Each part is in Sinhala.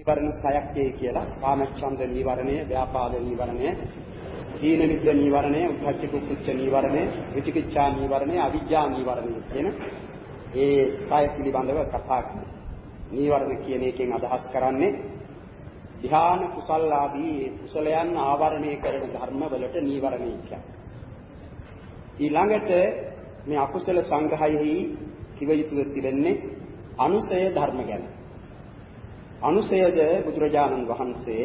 නීවරණ සයක්කේ කියලා කාමච්ඡන්ද නීවරණය, ව්‍යාපාද නීවරණය, දීන මිද්ද නීවරණය, උද්ධච්ච කුච්ච නීවරණය, විචිකිච්ඡා නීවරණය, අවිජ්ජා නීවරණය කියන ඒ සය පිළිබඳව කතා කරනවා. නීවරණ කියන එකෙන් අදහස් කරන්නේ ධ්‍යාන කුසල ආදී කුසලයන් ආවරණය කරන ධර්ම වලට නීවරණය කියන්නේ. ඊළඟට මේ අකුසල සංග්‍රහයෙහි කිව යුතුව තිබෙන්නේ අනුසය ධර්ම ගැන. අනුසයද බුදුරජාණන් වහන්සේ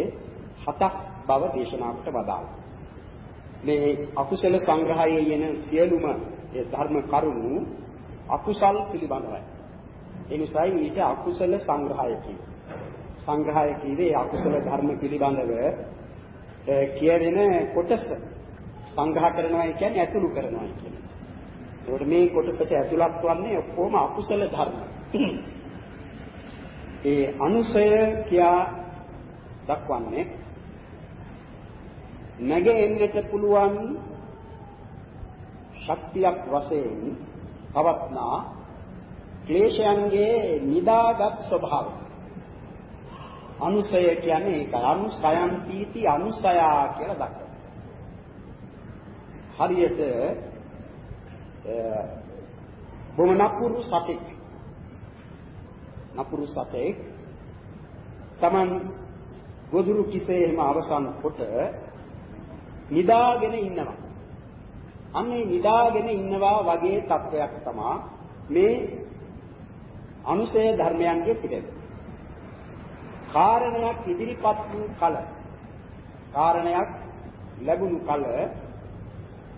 හතක් බව දේශනා කොට වදාළා. මේ අකුසල සංග්‍රහයේ යෙන සියලුම ඒ ධර්ම කරුණු අකුසල් පිළිබඳවයි. ඒ නිසා ඊට අකුසල සංග්‍රහය කියනවා. සංග්‍රහය කීවේ අකුසල ධර්ම පිළිබඳව කියවෙන කොටස සංග්‍රහ කරනවා කියන්නේ ඇතුළු කරනවා කියන්නේ. ඒකට මේ කොටසට ඇතුළත් වන්නේ ඔක්කොම අකුසල ධර්ම. ඒ අනුසය කියා දක්වන්නේ නැගෙන්නට පුළුවන් ශක්තියක් වශයෙන් පවත්නා ක්ලේශයන්ගේ නිදාගත් ස්වභාවය. අනුසය කියන්නේ ඒක අනුසයන් පීති අනුසයා කියලා දක්වනවා. හරියට බොම නපුරු සතෙක් නපුරු සතෙක් Taman ගොදුරු කිසේම අවසන් කොට නිදාගෙන ඉන්නවා. අන්නේ නිදාගෙන ඉන්නවා වගේ තත්වයක් තමයි මේ අනුසය ධර්මයන්ගේ පිටත. කාරණයක් ඉදිරිපත් වූ කල කාරණයක් ලැබුණු කල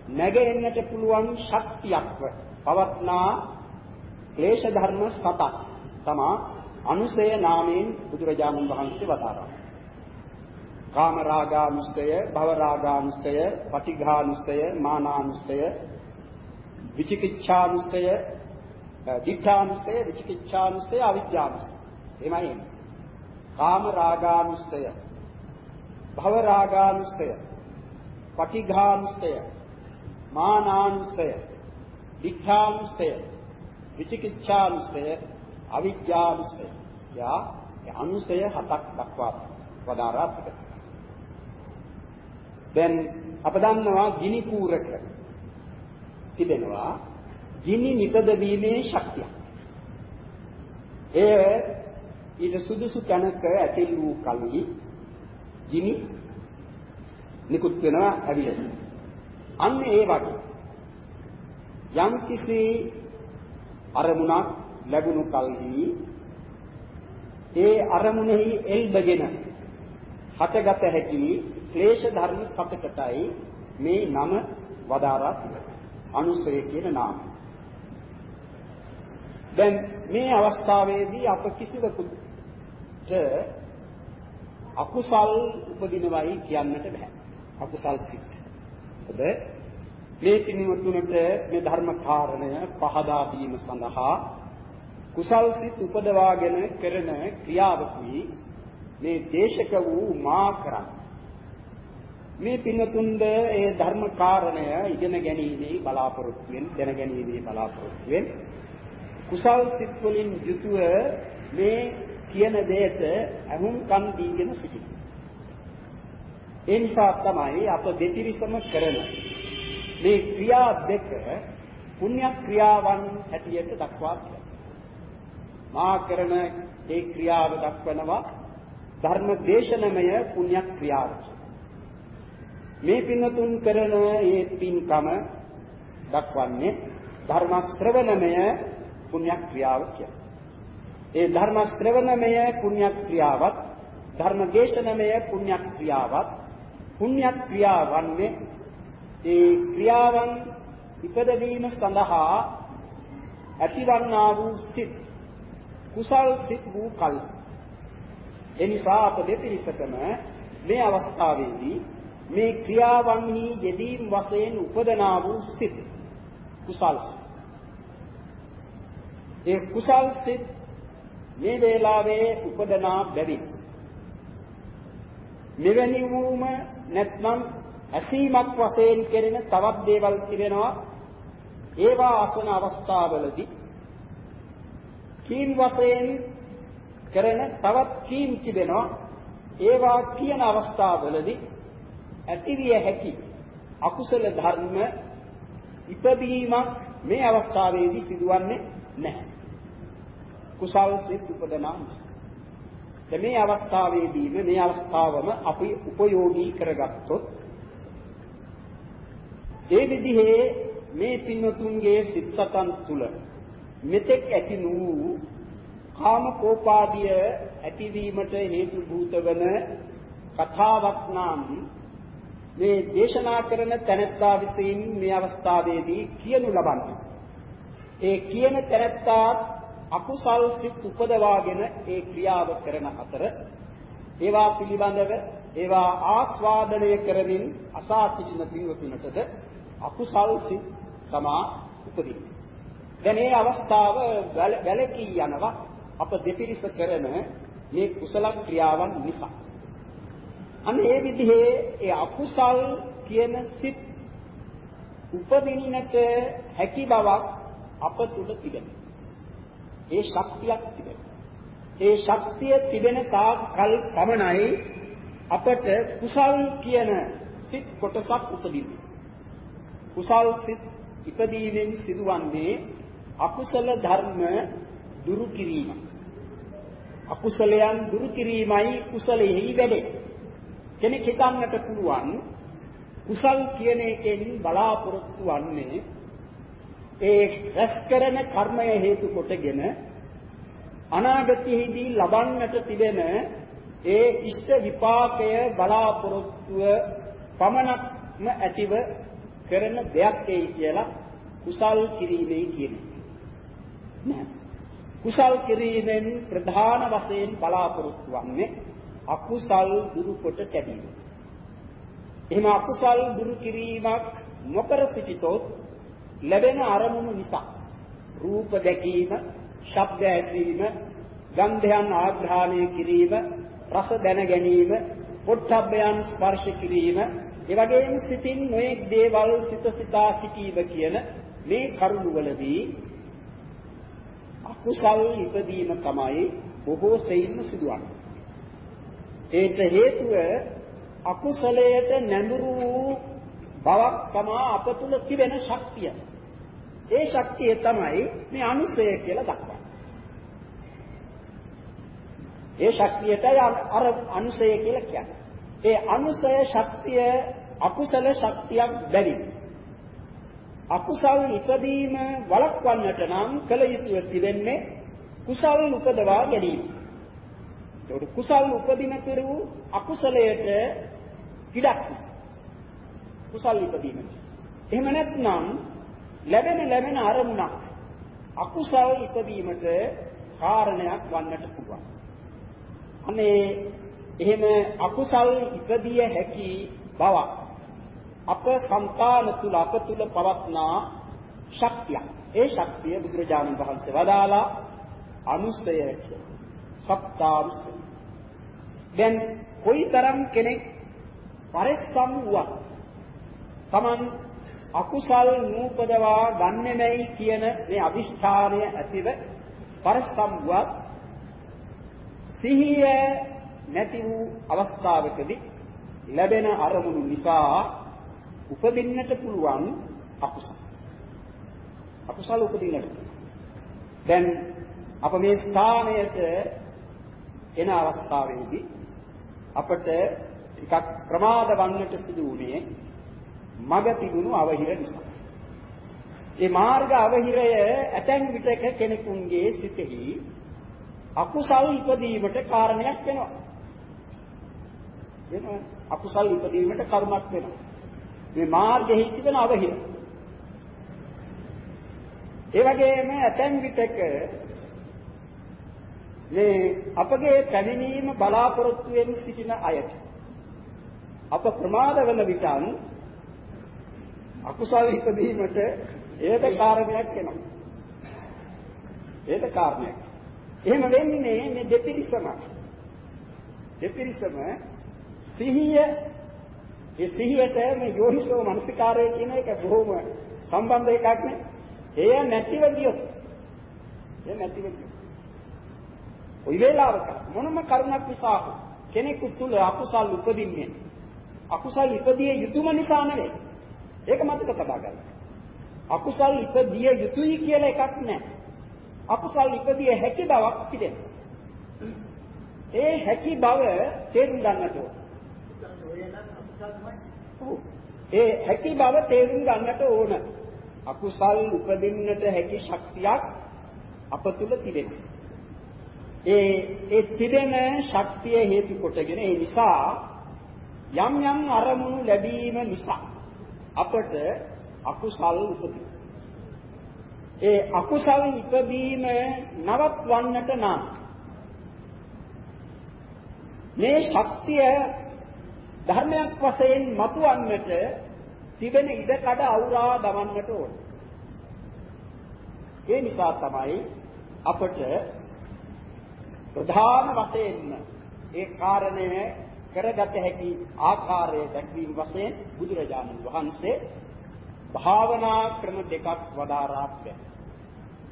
නැගෙන්නට පුළුවන් ශක්තියක්ව පවත්නා ක්ලේශ ධර්ම සතක් තමා අනුසය නාමයෙන් බුදුරජාණන් වහන්සේ වදාරා. කාම රාගානුසය, භව රාගානුසය, පටිඝානුසය, මානානුසය, විචිකිච්ඡානුසය, දිඨානුසය, විචිකිච්ඡානුසය, අවිජ්ජානුසය. එමයි. කාම රාගානුසය, භව රාගානුසය, පටිඝානුසය, මානානුසය, දිඨානුසය, විචිකිච්ඡානුසය, අවිජ්ජානුසය. යා අනුසය හතක් දක්වා වදාරා තිබෙනවා. දැන් අප දන්නවා ගිනි කූරක තිබෙනවා ගිනි නිපද වීමේ ශක්තිය. එය ඊට සුදුසු තැනක ඇතිල් වූ කලී ගිනි නිකුත් වෙනවා ඇවිල්ලා. අන්න ඒ වගේ යම් කිසි අරමුණක් ලැබුණු කලදී ඒ අරමුණෙහි එල්බගෙන හටගත හැකි ක්ලේශ ධර්ම සතකටයි මේ නම වදාරා තිබෙනවා. අනුසය කියන නාමය. දැන් මේ අවස්ථාවේදී අප කිසිවෙකුට අකුසල් උපදිනවයි කියන්නට බෑ. අකුසල් සිත්. ඔබ මේ පින්වතුන්ට මේ ධර්ම කාරණය පහදා දීම සඳහා කුසල් සිත් උපදවාගෙන කරන ක්‍රියාවකුයි මේ දේශක වූ මා කරන්නේ. මේ පින්තුන්ද ඒ ධර්ම කාරණය ඉගෙන ගැනීමේ බලාපොරොත්තු වෙන දැන ගැනීමේ බලාපොරොත්තු වෙන කුසල් සිත් වලින් යුතුව මේ කියන දෙයට අහුම්කම් දීගෙන සිටිනවා. ඒ නිසා තමයි අප දෙතිරිසම කරන මේ ක්‍රියා දෙක පුණ්‍ය ක්‍රියාවන් හැටියට දක්වා මා කරන ඒ ක්‍රියාව දක්වනවා ධර්ම දේශනමය පුණ්‍ය ක්‍රියාවයි. මේ පින්තුන් කරන මේ පින්කම දක්වන්නේ ධර්ම ශ්‍රවණමය පුණ්‍ය ක්‍රියාව කියලා. ඒ ධර්ම ශ්‍රවණමය පුණ්‍ය ක්‍රියාවත් ධර්ම දේශනමය පුණ්‍ය ක්‍රියාවත් පුණ්‍ය ක්‍රියාවන්නේ ඒ ක්‍රියාවන් ඉපදවීම සඳහා ඇතිවන්නා වූ සිත් කුසල් සිත් වූ කල්. එනිසා අප දෙපිරිසකම මේ අවස්ථාවේදී මේ ක්‍රියාවන්හි යෙදීම් වශයෙන් උපදනා වූ සිත් කුසල් ඒ කුසල් සිත් මේ වේලාවේ උපදනා බැවින් මෙවැනි වූම නැත්නම් ඇසීමක් වශයෙන් කෙරෙන තවත් දේවල් තිබෙනවා. ඒවා අසන අවස්ථාවලදී කීම් වශයෙන් කරන තවත් කීම් තිබෙනවා. ඒවා කියන අවස්ථාවවලදී ඇතිවිය හැකි අකුසල ධර්ම ඉපදීමක් මේ අවස්ථාවේදී සිදුවන්නේ නැහැ. කුසල් සිත් උපදනා නිසා. මේ අවස්ථාවේදීම මේ අවස්ථාවම අපි උපයෝගී කරගත්තොත් ඒ විදිහේ මේ පින්වතුන්ගේ සිත් සතන් තුල මෙතෙක් ඇති වූ කාම කෝපාදිය ඇතිවීමට හේතු භූත වන කතාවක් නම් මේ දේශනා කරන තැනැත්තා විසින් මේ අවස්ථාවේදී කියනු ලබන්නේ. ඒ කියන තැනැත්තා අකුසල් සිත් උපදවාගෙන ඒ ක්‍රියාව කරන අතර ඒවා පිළිබඳව ඒවා ආස්වාදනය කරමින් අසා සිටින පින්වතුන්ටද අකුසල් සිත් තමා උපදින්නේ. දැන් මේ අවස්ථාව වැලකී යනවා අප දෙපිරිස කරන මේ කුසල ක්‍රියාවන් නිසා. අන්න ඒ විදිහේ ඒ අකුසල් කියන සිත් උපදින්නට හැකි බවක් අප තුල තිබෙනවා. ඒ ශක්තියක් තිබෙනවා. ඒ ශක්තිය තිබෙන තාක් කල් පමණයි අපට කුසල් කියන සිත් කොටසක් උපදින්නේ. කුසල් සිත් ඉපදීමෙන් සිදුවන්නේ අකුසල ධර්ම දුරු කිරීම. අකුසලයන් දුරු කිරීමයි කුසලෙහි වැඩේ. කෙනෙක් හිතන්නට පුළුවන් කුසල් කියන එකෙන් බලාපොරොත්තු වන්නේ ඒ රැස් කරන කර්මය හේතු කොටගෙන අනාගතයේදී ලබන්නට තිබෙන ඒ ඉෂ්ට විපාකය බලාපොරොත්තුව පමණක්ම ඇතිව කරන දෙයක් ඒ කියලා කුසල් කිරීමේ කියන්නේ නෑ කුසල් කිරීමෙන් ප්‍රධාන වශයෙන් බලාපොරොත්තු වන්නේ අකුසල් දුරු කොට තැබීම. එහෙම අකුසල් දුරු කිරීමක් නොකර සිටිතොත් ලැබෙන අරමුණු නිසා රූප දැකීම, ශබ්ද ඇසීම, ගන්ධයන් ආග්‍රහණය කිරීම, රස දැන ගැනීම, පොට්ටබ්බයන් ස්පර්ශ කිරීම, ඒ වගේම සිතින් නොඑක් දේවල් සිත සිතා සිටීම කියන මේ කරුණු වලදී අකුසල් ඉපදීම තමයි බොහෝ සෙයින්ම සිදුවන්නේ. ඒට හේතුව අකුසලයට නැඹුරු බවක් තමයි අප තුල තිබෙන ශක්තිය. ඒ ශක්තිය තමයි මේ අනුසය කියලා දක්වන්නේ. ඒ ශක්තියටයි අර අනුසය කියලා කියන්නේ. ඒ අනුසය ශක්තිය අකුසල ශක්තියක් බැරි. අකුසල් ඉපදීම වළක්වන්නට නම් කල යුතුව තිබෙන්නේ කුසල් උපදවා ගැනීම. ඒකට කුසල් උපදින පෙරූ අකුසලයට ඉඩක් කුසල් ඉපදීම. එහෙම නැත්නම් ලැබෙන ලැබෙන අරමුණක් අකුසල් ඉපදීමට කාරණයක් වන්නට පුළුවන්. අනේ එහෙම අකුසල් ඉපදිය හැකි බවක් අප సంతාන තුල අප තුල පවත්නා ශක්තිය. ඒ ශක්තිය බුදුරජාණන් වහන්සේ වදාලා අනුසය කියලා. සත්‍යානුසය. දැන් කොයිතරම් කෙනෙක් පරිස්සම් වුවත් Taman අකුසල් නූපදවා ගන්නෙමයි කියන මේ අදිෂ්ඨානය ඇතිව පරිස්සම් වුවත් සිහිය නැති වූ අවස්ථාවකදී ලැබෙන අරමුණු නිසා උපදින්නට පුළුවන් අකුසල. අකුසල උපදින්නට. දැන් අප මේ ස්ථානයට එන අවස්ථාවේදී අපට ටිකක් ප්‍රමාද වන්නට සිදු වුණේ මග තිබුණු අවහිර නිසා. ඒ මාර්ග අවහිරය ඇතැම් විටක කෙනෙකුන්ගේ සිතෙහි අකුසල් ඉපදීමට කාරණයක් වෙනවා. වෙනවා. අකුසල් ඉපදීමට කරුණක් වෙනවා. මේ මාර්ගෙහි තිබෙන අවහිර. ඒ වගේම ඇතැම් විටක මේ අපගේ පැමිණීම බලාපොරොත්තු වෙන සිටින අයට අප ප්‍රමාද වන විටන් අකුසල් ඉපදීමට ඒද කාරණයක් වෙනවා. ඒද කාරණයක්. එහෙම වෙන්නේ මේ දෙපිරිසම. දෙපිරිසම සිහිය ඒ සිහියට මේ යෝනිසෝ මනසිකාරය කියන එක බොහොම සම්බන්ධ එකක් නේ. එය නැතිව ගියොත් එය නැතිව ගියොත් ওই වේලාවක මොනම කරුණක් නිසා කෙනෙකු තුල අකුසල් උපදින්නේ අකුසල් ඉපදිය යුතුම නිසා නෙවෙයි. ඒක මතක තබා ගන්න. අකුසල් ඉපදිය යුතුයි කියලා එකක් නැහැ. අකුසල් ඉපදිය හැකි බවක් තිබෙනවා. ඒ හැකි බව තේරුම් ගන්නට ඕන. ඒ හැකි බව තේරුම් ගන්නට ඕන. අකුසල් උපදින්නට හැකි ශක්තියක් අප තුල තිබෙනවා. ඒ ඒ තිබෙන ශක්තිය හේතු කොටගෙන ඒ නිසා යම් යම් අරමුණු ලැබීම නිසා අපට අකුසල් උපදිනවා. ඒ අකුසල් ඉපදීම නවත්වන්නට නම් මේ ශක්තිය ධර්මයක් වශයෙන් මතුවන්නට තිබෙන ඉඩකඩ අවුරා දවන්නට ඕන. ඒ නිසා තමයි අපට ප්‍රධාන වශයෙන්ම ඒ කාරණය කරගත හැකි ආකාරය දැක්වීම වශයෙන් බුදුරජාණන් වහන්සේ භාවනා ක්‍රම දෙකක් වදාරා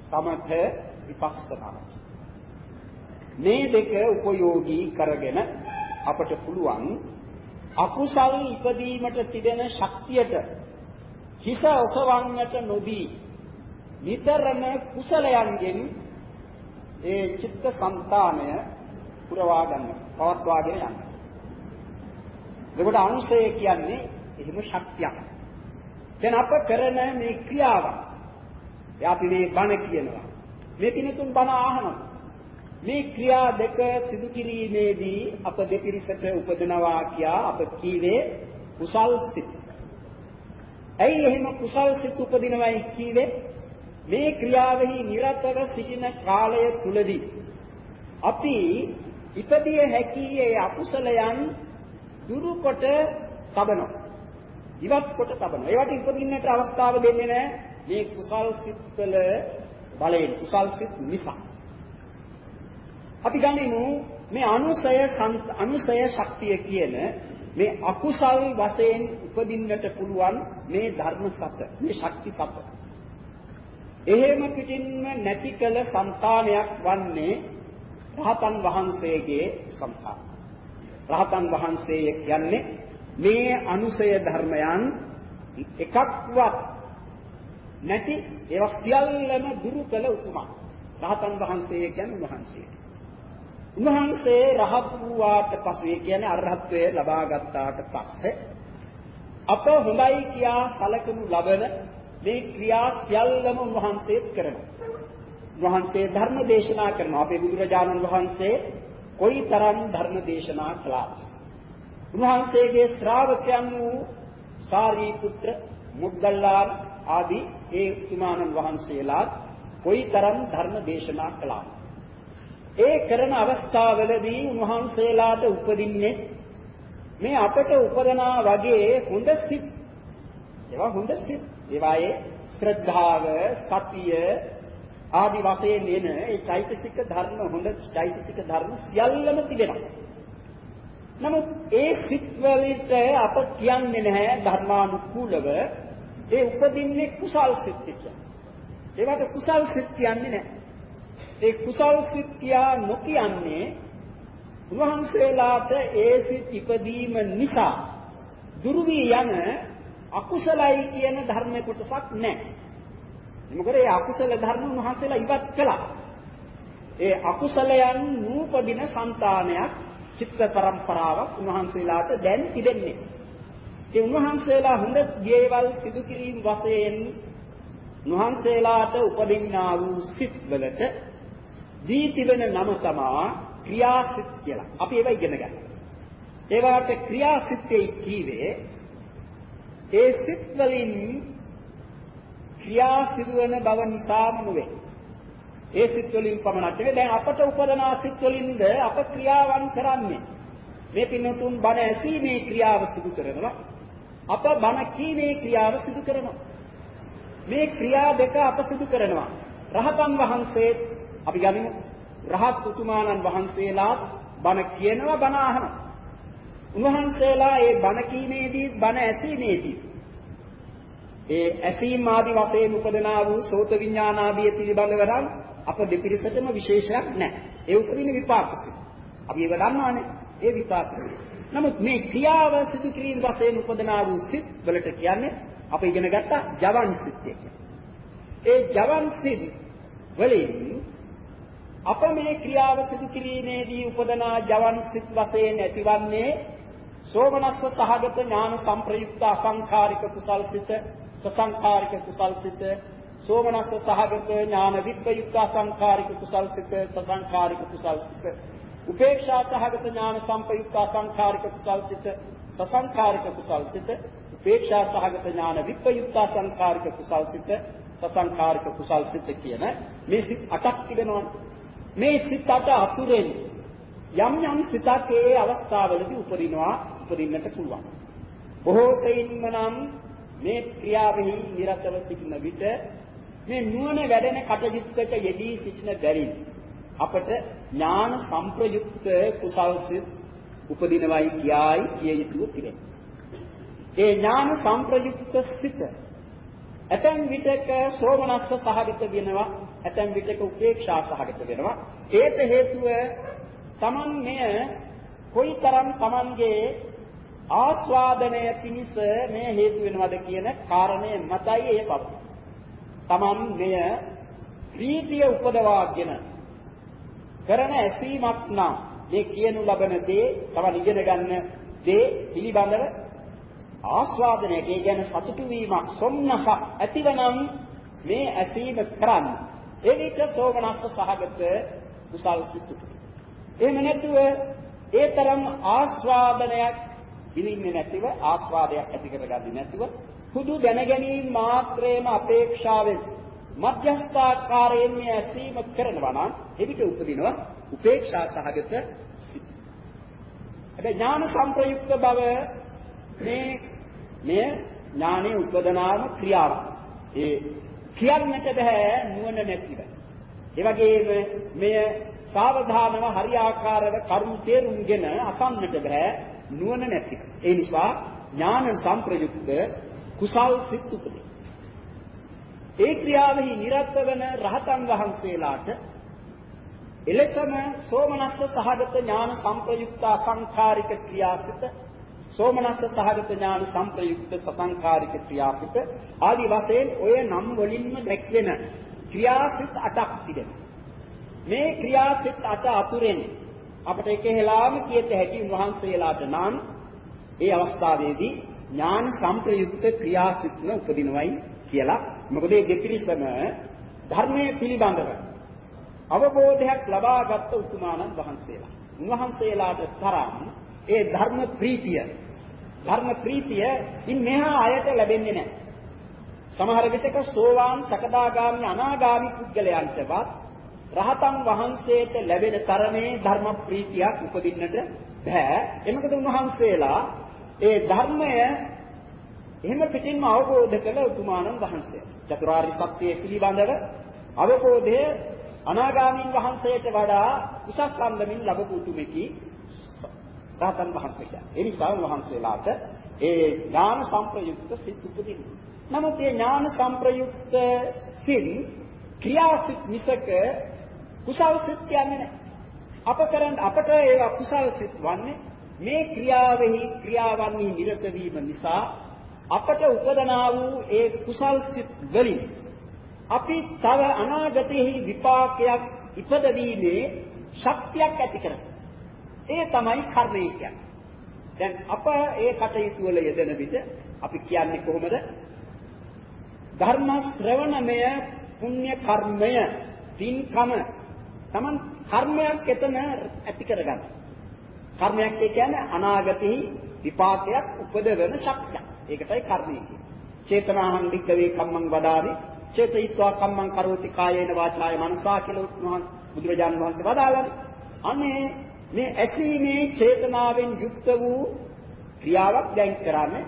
සමථ විපස්සනා මේ දෙක උපයෝගී කරගෙන අපට පුළුවන් අකුසල් ඉපදීමට තිබෙන ශක්තියට හිස ඔසවන්නට නොදී නිතරම කුසලයන්ගෙන් ඒ චිත්ත સંතානය පුරවා ගන්න පවත්වාගෙන යන්න. එතකොට අනුසය කියන්නේ එහෙම ශක්තියක්. දැන් අප කරන මේ ක්‍රියාව අපි මේ බණ කියනවා. මේ කිනුතුන් බණ අහනවා. මේ ක්‍රියා දෙක සිදු කිරීමේදී අප දෙපිරිසට උපදනවා කියා අප කීවේ කුසල් සිත්. ඇයි එහෙම කුසල් සිත් උපදිනවයි කීවේ? මේ ක්‍රියාවෙහි නිරතව සිටින කාලය තුලදී අපි ඉපදිය හැකි ඒ අකුසලයන් දුරු කොට තබනවා. ඉවත් කොට තබනවා. ඒවට ඉපදින්නට අවස්ථාව දෙන්නේ නැහැ මේ කුසල් සිත්වල බලයෙන් කුසල් සිත් නිසා. අපි ගනිමු මේ අනුසය අනුසය ශක්තිය කියන මේ අකුසල් වශයෙන් උපදින්නට පුළුවන් මේ ධර්ම සත මේ ශක්ති සත. එහෙම පිටින්ම නැති කළ సంతානයක් වන්නේ රහතන් වහන්සේගේ సంతාන. රහතන් වහන්සේ කියන්නේ මේ අනුසය ධර්මයන් එකක්වත් නැති ඒවා සියල්ලම දුරු කළ උතුමා. රහතන් වහන්සේ කියන්නේ වහන්සේට. උන්වහන්සේ රහත් වූාට පසු ඒ කියන්නේ අරහත්ත්වයේ ලබා ගත්තාට පස්සේ අප හොඳයි කියා සැලකනු ලබන මේ ක්‍රියා සියල්ලම උන්වහන්සේ කරනවා. උන්වහන්සේ ධර්ම දේශනා කරනවා. අපේ බුදුරජාණන් වහන්සේ කොයිතරම් ධර්ම දේශනා කළාද? උන්වහන්සේගේ ශ්‍රාවකයන් වූ සාරිපුත්‍ර මුග්ගල්ලාන ආදී ඒ උතුමාණන් වහන්සේලා කොයිතරම් ධර්ම දේශනා කළාද? ඒ කරන අවස්ථාවලදී උන්වහන්සේලාට උපදින්නේ මේ අපට උපදනා වගේ හොඳ සිත් ඒවා හොඳ සිත් ඒවායේ ශ්‍රද්ධාව සතිය ආදි වශයෙන් එන ඒ චෛතසික ධර්ම හොඳ චෛතසික ධර්ම සියල්ලම තිබෙනවා නමුත් ඒ සිත් වලට අප කියන්නේ නැහැ ධර්මානුකූලව ඒ උපදින්නේ කුසල් සිත් කියලා. ඒවට කුසල් සිත් කියන්නේ නැහැ. ඒ කුසල් සිත් කියා නොකියන්නේ උන්වහන්සේලාට ඒ සිත් ඉපදීම නිසා දුරු වී යන අකුසලයි කියන ධර්ම කොටසක් නැහැ. මොකද ඒ අකුසල ධර්ම උන්වහන්සේලා ඉවත් කළා. ඒ අකුසලයන් නූපදින సంతානයක් චිත්ත පරම්පරාවක් උන්වහන්සේලාට දැන් තිබෙන්නේ. ඒ උන්වහන්සේලා හොඳ දේවල් සිදු කිරීම වශයෙන් උන්වහන්සේලාට උපදින්නා වූ සිත් වලට දී තිබෙන නම තමා ක්‍රියාසිත කියලා. අපි ඒවා ඉගෙන ගන්නවා. ඒවාට ක්‍රියාසිතේ කීවේ ඒ සිත් වලින් ක්‍රියා සිදුවන බව නිසාම නෙවෙයි. ඒ සිත් වලින් පමණක් නෙවෙයි දැන් අපට උපදනා සිත් වලින්ද අප ක්‍රියාවන් කරන්නේ. මේ පින්නතුන් බණ ඇසීමේ ක්‍රියාව සිදු කරනවා. අප බණ කීමේ ක්‍රියාව සිදු කරනවා. මේ ක්‍රියා දෙක අප සිදු කරනවා. රහතන් වහන්සේ අපි ගනිමු රහත් උතුමාණන් වහන්සේලා බණ කියනවා බණ අහනවා. උන්වහන්සේලා ඒ බණ කීමේදී බණ ඇසීමේදී ඒ ඇසීම් ආදි වශයෙන් උපදනා වූ සෝත විඥානාදිය පිළිබඳව නම් අප දෙපිරිසටම විශේෂයක් නැහැ. ඒ උපදින විපාක සිත්. අපි ඒක දන්නවානේ. ඒ විපාක සිත්. නමුත් මේ ක්‍රියාව සිදු කිරීම වශයෙන් උපදනා වූ සිත් වලට කියන්නේ අපි ඉගෙන ගත්ත ජවන් සිත් ඒ ජවන් සිත් වලින් අප මේ ක්‍රියාව සිදු කිරීමේදී උපදනා ජවන් සිත් වශයෙන් ඇතිවන්නේ සෝමනස්ස සහගත ඥාන සංප්‍රයුක්ත අසංඛාරික කුසල් සිත සසංඛාරික කුසල් සිත සෝමනස්ස සහගත ඥාන විප්‍රයුක්ත අසංඛාරික කුසල් සිත සසංඛාරික කුසල් සිත. උපේක්ෂා සහගත ඥාන සංපයුක්ත අසංඛාරික කුසල් සිත සසංඛාරික කුසල් සිත. උපේක්ෂා සහගත ඥාන විප්‍රයුක්ත අසංඛාරික කුසල් සිත සසංඛාරික කුසල් සිත කියන මේ සිත් අටක් තිබෙනවා. මේ සිත් අට අතුරෙන් යම් යම් සිතක් ඒ අවස්ථාවලදී උපරිනවා උපරින්නට පුළුවන් බොහෝ සෙයින්ම නම් මේ ක්‍රියාවෙහි නිරතව සිටින විට මේ නුවණ වැඩෙන කටයුත්තක යෙදී සිටින බැවින් අපට ඥාන සංප්‍රයුක්ත කුසල් සිත් උපදිනවයි කියයි කිය යුතු තිබෙනවා. ඒ ඥාන සංප්‍රයුක්ත සිත ඇතැම් විටක සෝමනස්ස සහගත වෙනවා ඇතැම් විටක උපේක්ෂා සහගත වෙනවා ඒට හේතුව Taman මෙය කොයිතරම් Tamanගේ ආස්වාදනය පිණිස මේ හේතු වෙනවද කියන කාරණය මතයි ඒපත්. Taman මෙය ප්‍රීතිය උපදවාගෙන කරන ඇසීමක් නම් මේ කියනු ලබන දේ Taman ඉගෙන ගන්න දේ පිළිබඳව ආස්වාදනයට ඒ කියන්නේ සතුටු වීමක් සොම්නසක් ඇතිවනම් මේ ඇසීම කරන්න. ඒ විට සෝමනස්ස සහගත කුසල් සිත්. එහෙම නැතුව ඒ තරම් ආස්වාදනයක් විඳින්නේ නැතිව ආස්වාදයක් ඇති කරගන්නේ නැතිව හුදු දැනගැනීම මාත්‍රේම අපේක්ෂාවෙන් මධ්‍යස්ථාකාරයෙන් මේ ඇසීම කරනවා නම් එවිට උපදිනවා උපේක්ෂා සහගත සිත්. හැබැයි ඥාන සංප්‍රයුක්ත බව මේ මෙය ඥානයේ උපදනාම ක්‍රියාවක්. ඒ කියන්නට බෑ නුවණ නැතිව. ඒ වගේම මෙය සාවධානව හරියාකාරව කරුණු තේරුම්ගෙන අසන්නට බෑ නුවණ නැතිව. ඒ නිසා ඥාන සංප්‍රයුක්ත කුසල් සිත් උපදී. ඒ ක්‍රියාවෙහි නිරත වන රහතන් වහන්සේලාට එලෙසම සෝමනස්ස සහගත ඥාන සංප්‍රයුක්ත අසංඛාරික ක්‍රියාසිත සෝමනස්ස සහගත ඥාන සංප්‍රයුක්ත සසංකාරික ක්‍රියාසිත ආදි වශයෙන් ඔය නම් වලින්ම දැක්වෙන ක්‍රියාසිත අටක් තිබෙනවා. මේ ක්‍රියාසිත අට අතුරෙන් අපට එකහෙලාම කියත හැකි උන්වහන්සේලාට නම් ඒ අවස්ථාවේදී ඥාන සංප්‍රයුක්ත ක්‍රියාසිතන උපදිනවයි කියලා. මොකද මේ දෙපිරිසම ධර්මයේ පිළිබඳව අවබෝධයක් ලබාගත් උතුමාණන් වහන්සේලා. උන්වහන්සේලාට තරම් ඒ ධර්ම ප්‍රීතිය ධර්ම ප්‍රීතිය ඉන් මෙහා අයට ලැබෙන්නේ නැහැ. සමහර විටක සෝවාන් සකදාගාමි අනාගාමි පුද්ගලයන්ටවත් රහතන් වහන්සේට ලැබෙන තරමේ ධර්ම ප්‍රීතියක් උපදින්නට බෑ. එමකද උන්වහන්සේලා ඒ ධර්මය එහෙම පිටින්ම අවබෝධ කළ උතුමාණන් වහන්සේ. චතුරාර්ය සත්‍යය පිළිබඳව අවබෝධය අනාගාමීන් වහන්සේට වඩා උසස් අන්දමින් ලැබපු උතුමෙකි රහතන් වහන්සේ. ඒ නිසා වහන්සේලාට ඒ ඥාන සංප්‍රයුක්ත සිත් උපදිනවා. නමුත් මේ ඥාන සංප්‍රයුක්ත සිත් ක්‍රියාසිත මිසක කුසල් සිත් කියන්නේ නැහැ. අප කරන් අපට ඒවා කුසල් සිත් වන්නේ මේ ක්‍රියාවෙහි ක්‍රියාවන්හි නිරත වීම නිසා අපට උපදනා වූ ඒ කුසල් සිත් වලින් අපි තව අනාගතයේ විපාකයක් ඉපදවීමේ ශක්තියක් ඇති කරගන්නවා. ඒ තමයි කර්මය කියන්නේ. දැන් අප ඒ කටයුතු වල යෙදෙන විට අපි කියන්නේ කොහොමද? ධර්ම ශ්‍රවණමය පුණ්‍ය කර්මය පින්කම Taman කර්මයක් එතන ඇති කරගන්න. කර්මයක් කියන්නේ අනාගතෙහි විපාකයක් උපදවන ශක්තිය. ඒකටයි කර්මය කියන්නේ. චේතනාහං වික්කවේ කම්මං වදාරි චේතයිත්වා කම්මං කරෝති කායේන වාචාය මනසා කියලා උතුමහන් බුදුරජාණන් වහන්සේ වදාළා. අනේ මේ ඇසීමේ චේතනාවෙන් යුක්ත වූ ක්‍රියාවක් දැන් කරන්නේ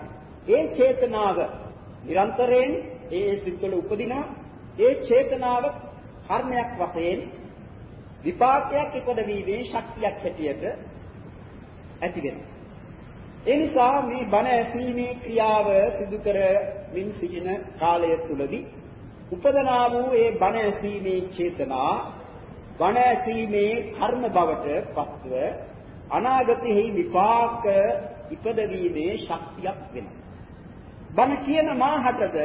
ඒ චේතනාව නිරන්තරයෙන් ඒ සිත්වල උපදිනා ඒ චේතනාව කර්මයක් වශයෙන් විපාකයක් ඉපදවීමේ ශක්තියක් හැටියට ඇති වෙනවා. ඒ නිසා මේ බණ ඇසීමේ ක්‍රියාව සිදු කරමින් සිටින කාලය තුලදී උපදනා වූ ඒ බණ ඇසීමේ චේතනා බණ ඇසීමේ කර්ම බවට පත්ව අනාගතෙහි විපාක ඉපදවීමේ ශක්තියක් වෙනවා. බණ කියන මාහටද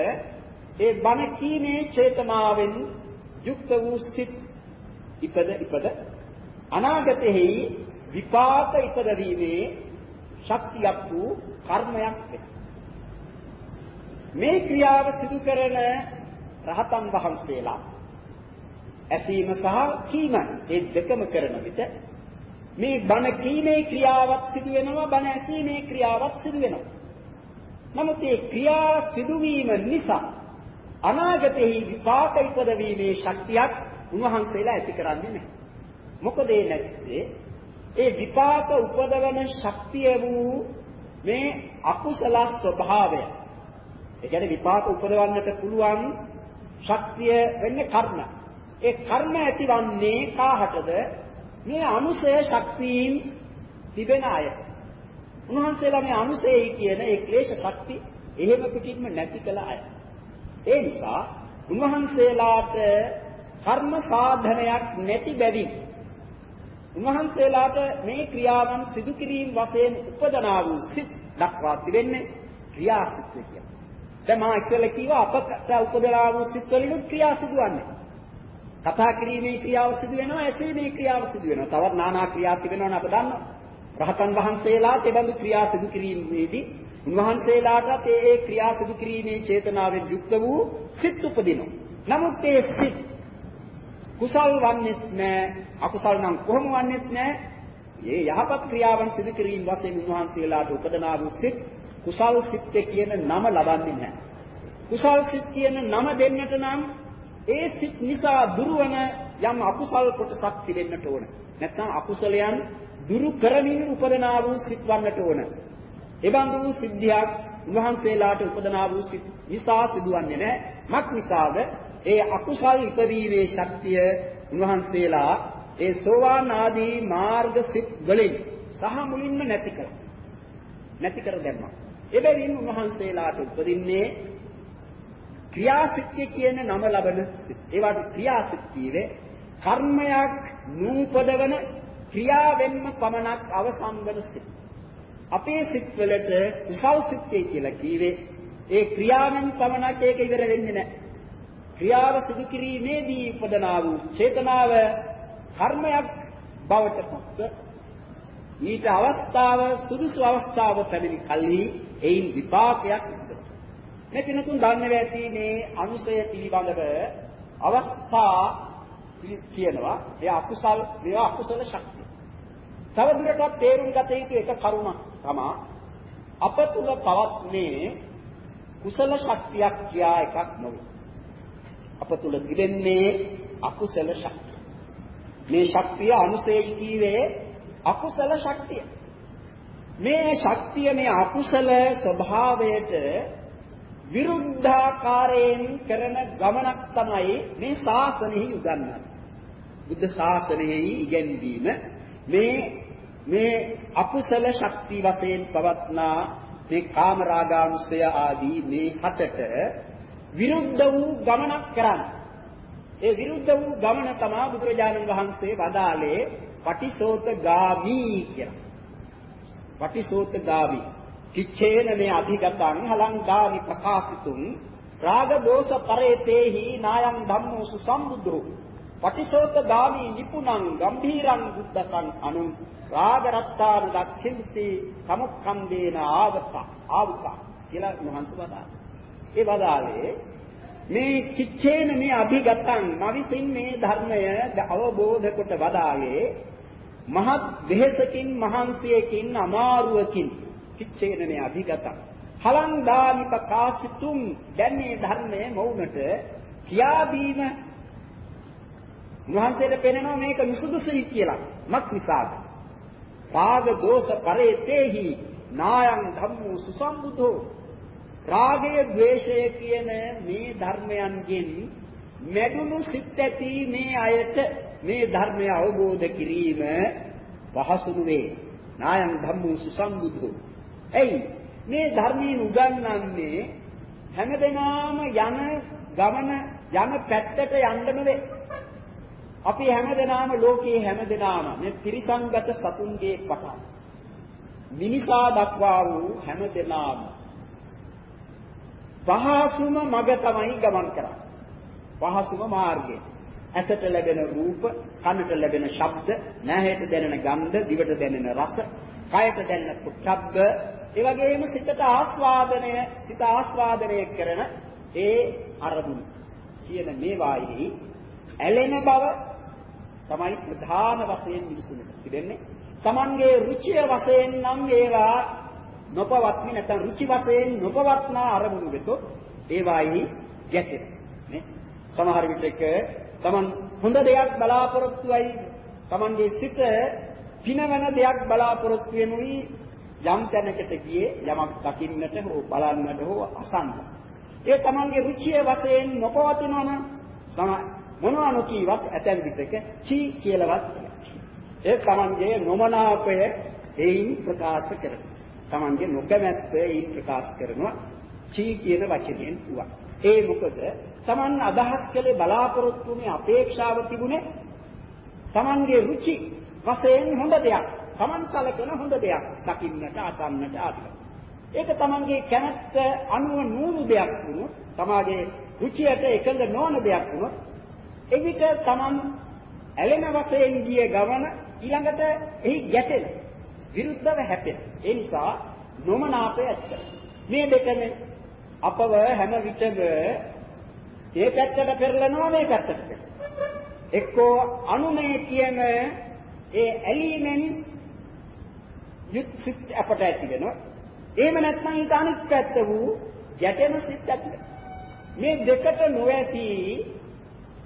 ඒ බණ කීමේ චේතනාවෙන් යුක්ත වූ සිත් ඉපද ඉපද අනාගතෙහි විපාක ඉපදවීමේ ශක්තියක් වූ කර්මයක් වෙනවා. මේ ක්‍රියාව සිදු කරන රහතන් වහන්සේලා ඇසීම සහ කීම මේ දෙකම කරන විට මේ බණ කීමේ ක්‍රියාවක් සිදු වෙනවා බණ ඇසීමේ ක්‍රියාවක් සිදු වෙනවා. නමුත් මේ ක්‍රියා සිදුවීම නිසා අනාගතෙහි විපාක ඉපදවීමේ ශක්තියක් උන්වහන්සේලා ඇති කරන්නේ නැහැ. මොකද ඒ නැත්තේ ඒ විපාක උපදවන ශක්තිය වූ මේ අකුසල ස්වභාවය. ඒ කියන්නේ විපාක උපදවන්නට පුළුවන් ශක්තිය වෙන්නේ කර්ම. ඒ කර්ම ඇතිවන්නේ කාහටද? මේ අනුසය ශක්තියින් තිබෙන අය. උන්වහන්සේලා මේ අනුසයයි කියන ඒ ක්ලේශ ශක්ති එහෙම පිටින්ම නැති කළ අය. ඒ නිසා උන්වහන්සේලාට කර්ම සාධනයක් නැති බැවින් උන්වහන්සේලාට මේ ක්‍රියාවන් සිදු කිරීම වශයෙන් උපදනා වූ සිත් දක්වා තිබෙන්නේ ක්‍රියාසිත කියලා. දැන් මා ඉස්සෙල්ලා කිව්වා අපට උපදනා වූ සිත් වලින් ක්‍රියා සිදුවන්නේ. කතා කිරීමේ ක්‍රියාව සිදු වෙනවා, ඇසීමේ ක්‍රියාව සිදු වෙනවා. තවත් নানা ක්‍රියා තිබෙනවනේ අප දන්නවා. රහතන් වහන්සේලාට ඒ බඳු ක්‍රියා සිදු කිරීමේදී උන්වහන්සේලාටත් ඒ ඒ ක්‍රියා සිදු කිරීමේ චේතනාවෙන් යුක්ත වූ සිත් උපදිනවා. නමුත් ඒ සිත් කුසල් වන්නේත් නැහැ, අකුසල් නම් කොහොම වන්නේත් නැහැ. මේ යහපත් ක්‍රියාවන් සිදු කිරීම වශයෙන් උන්වහන්සේලාට උපදනා වූ සිත් කුසල් සිත් කියන නම ලබන්නේ නැහැ. කුසල් සිත් කියන නම දෙන්නට නම් ඒ සිත් නිසා දුරවන යම් අකුසල් කොටසක් තිබෙන්නට ඕන. නැත්නම් අකුසලයන් දුරු කරමින් උපදනා වූ සිත් වන්නට ඕන. එබඳු වූ සිද්ධියක් උන්වහන්සේලාට උපදනා වූ සිත් නිසා සිදුවන්නේ නැහැ. මක් නිසාද? ඒ අකුසල් ඉපදීමේ ශක්තිය උන්වහන්සේලා ඒ සෝවාන් ආදී මාර්ග සිත් වලින් සහ මුලින්ම නැති කළා. නැති කර දැම්මා. එබැවින් උන්වහන්සේලාට උපදින්නේ ක්‍රියාසිට්ඨිය කියන නම ලබන සිත්. ඒවට ක්‍රියාසිට කීවේ කර්මයක් නූපදවන ක්‍රියාවෙන්ම පමණක් අවසන් වන සිත්. අපේ සිත් වලට කුසල් සිත්ය කියලා කීවේ ඒ ක්‍රියාවෙන් පමණක් ඒක ඉවර වෙන්නේ නැහැ. ක්‍රියාව සිදු කිරීමේදී උපදනා වූ චේතනාව කර්මයක් බවට පත්ව ඊට අවස්ථාව සුදුසු අවස්ථාව පැමිණි කල්හි එයින් විපාකයක් ඉදිරියට. මේ කිනුතුන් දන්නේ ඇති මේ අනුසය පිළිබඳව අවස්ථා කියනවා ඒ අකුසල් මේවා අකුසල ශක්තිය. තව දුරටත් තේරුම් ගත යුතු එක කරුණක් තමයි අප තුල පවත්නේ කුසල ශක්තියක් කියා එකක් නොවේ. අප තුල තිබෙන්නේ අකුසල ශක්තිය. මේ ශක්තිය අනුසේයි කීවේ අකුසල ශක්තිය. මේ ශක්තිය මේ අකුසල ස්වභාවයට විරුද්ධාකාරයෙන් කරන ගමනක් තමයි මේ ශාසනයෙහි උගන්වන්නේ. බුද්ධ ශාසනයෙහි ඉගැන්වීම මේ මේ අකුසල ශක්ති වශයෙන් පවත්නා මේ කාමරාගානුසය ආදී මේ හතට විරුද්ධ වූ ගමනක් කරන්නේ. ඒ විරුද්ධ වූ ගමන තමයි බුදුරජාණන් වහන්සේ වදාළේ පටිසෝතගාමි කියලා. පටිසෝතගාමි. කිච්ඡේන මේ අධිගතං හලංගාමි ප්‍රකාශිතුං රාග දෝෂ පරේතේහි නායං ධම්මෝ සුසම්බුද්ධෝ පටිසෝතගාමි නිපුණං ගම්භීරං බුද්දසං අනුං රාග රත්තාන දක්ඛින්ති සමුක්ඛන්දේන ආවත ආවුක කියලා මහන්ස වදාළා. ඒ වදාලේ මේ කිච්චේන මේ අභිගතං මවිසින් මේ ධර්මය අවබෝධ කොට වදාලේ මහත් වෙහෙසකින් මහන්සියකින් අමාරුවකින් කිච්චේන මේ අභිගතං හලං දානි ප්‍රකාශිතුම් දැන් මේ ධර්මයේ මොවුනට කියා දීම උන්වහන්සේට පෙනෙනවා මේක නිසුදුසුයි කියලා. මක් නිසාද? රාග දෝෂ පරේතේහි නායං ධම්මෝ සුසම්බුද්ධෝ රාගය ද්වේෂය කියන මේ ධර්මයන්ගෙන් මැඩුණු සිත් ඇති මේ අයට මේ ධර්මය අවබෝධ කිරීම පහසුරු වේ. නායං ධම්මෝ සුසම්බුද්ධෝ. එයි මේ ධර්මයෙන් උගන්වන්නේ හැමදෙනාම යන ගමන යන පැත්තට යන්න නෙවෙයි. අපි හැමදෙනාම ලෝකයේ හැමදෙනාම මේ ත්‍රිසංගත සතුන්ගේ පටන් මිනිසා දක්වා වූ හැමදෙනාම පහසුම මඟ තමයි ගමන් කරන්නේ. පහසුම මාර්ගය. ඇසට ලැබෙන රූප, කනට ලැබෙන ශබ්ද, නැහැට දැනෙන ගන්ධ, දිවට දැනෙන රස, කයට දැනෙන පුට්ටබ්බ, ඒ වගේම සිතට ආස්වාදනය, සිත ආස්වාදනය කරන ඒ අරමුණු කියන මේවායි ඇලෙන බව තමයි ප්‍රධාන වශයෙන් මිනිසුන්ට තිබෙන්නේ. Tamanගේ රුචිය වශයෙන් නම් ඒවා නොපවත්නි නැත්නම් රුචි වශයෙන් නොපවත්නා අරමුණු වෙතොත් ඒවායි ගැටෙන. නේ? සමහර විටක Taman හොඳ දෙයක් බලාපොරොත්තු වෙයි Tamanගේ සිත පිනවන දෙයක් බලාපොරොත්තු වෙනුයි යම් තැනකට ගියේ යමක් දකින්නට හෝ බලන්නට හෝ අසන්නට. ඒ Tamanගේ රුචිය වශයෙන් නොපවතිනවනම් මොනවා නොකීවත් ඇතැම් විටක චී කියලාවත් ඒ Tamanගේ නොමනාපය එයින් ප්‍රකාශ කරනවා. Tamanගේ නොකමැත්ත එයින් ප්‍රකාශ කරනවා චී කියන වචනයෙන් වුණා. ඒ මොකද Taman අදහස් කළේ බලාපොරොත්තු වුණේ අපේක්ෂාව තිබුණේ Tamanගේ රුචි වශයෙන් හොඳ දෙයක්. Taman සලකන හොඳ දෙයක්. දකින්නට, අසන්නට ආදී. ඒක Tamanගේ කැමැත්ත අනුව නූනු දෙයක් වුණොත්, තමාගේ රුචියට එකඟ නොවන දෙයක් වුණොත් එවිට Taman ඇලෙන වශයෙන් ගිය ගමන ඊළඟට එහි ගැටෙන විරුද්ධව හැපෙන. ඒ නිසා නොමනාපය ඇති කරනවා. මේ දෙකම අපව හැම විටම ඒ පැත්තට පෙරලනවා මේ පැත්තට පෙරලනවා. එක්කෝ අනුමය කියන ඒ ඇලීමෙන් යුත් සිත් අපට ඇති වෙනවා. එහෙම නැත්නම් ඊට අනිත් පැත්ත වූ ගැටෙන සිත් ඇති මේ දෙකට නොඇති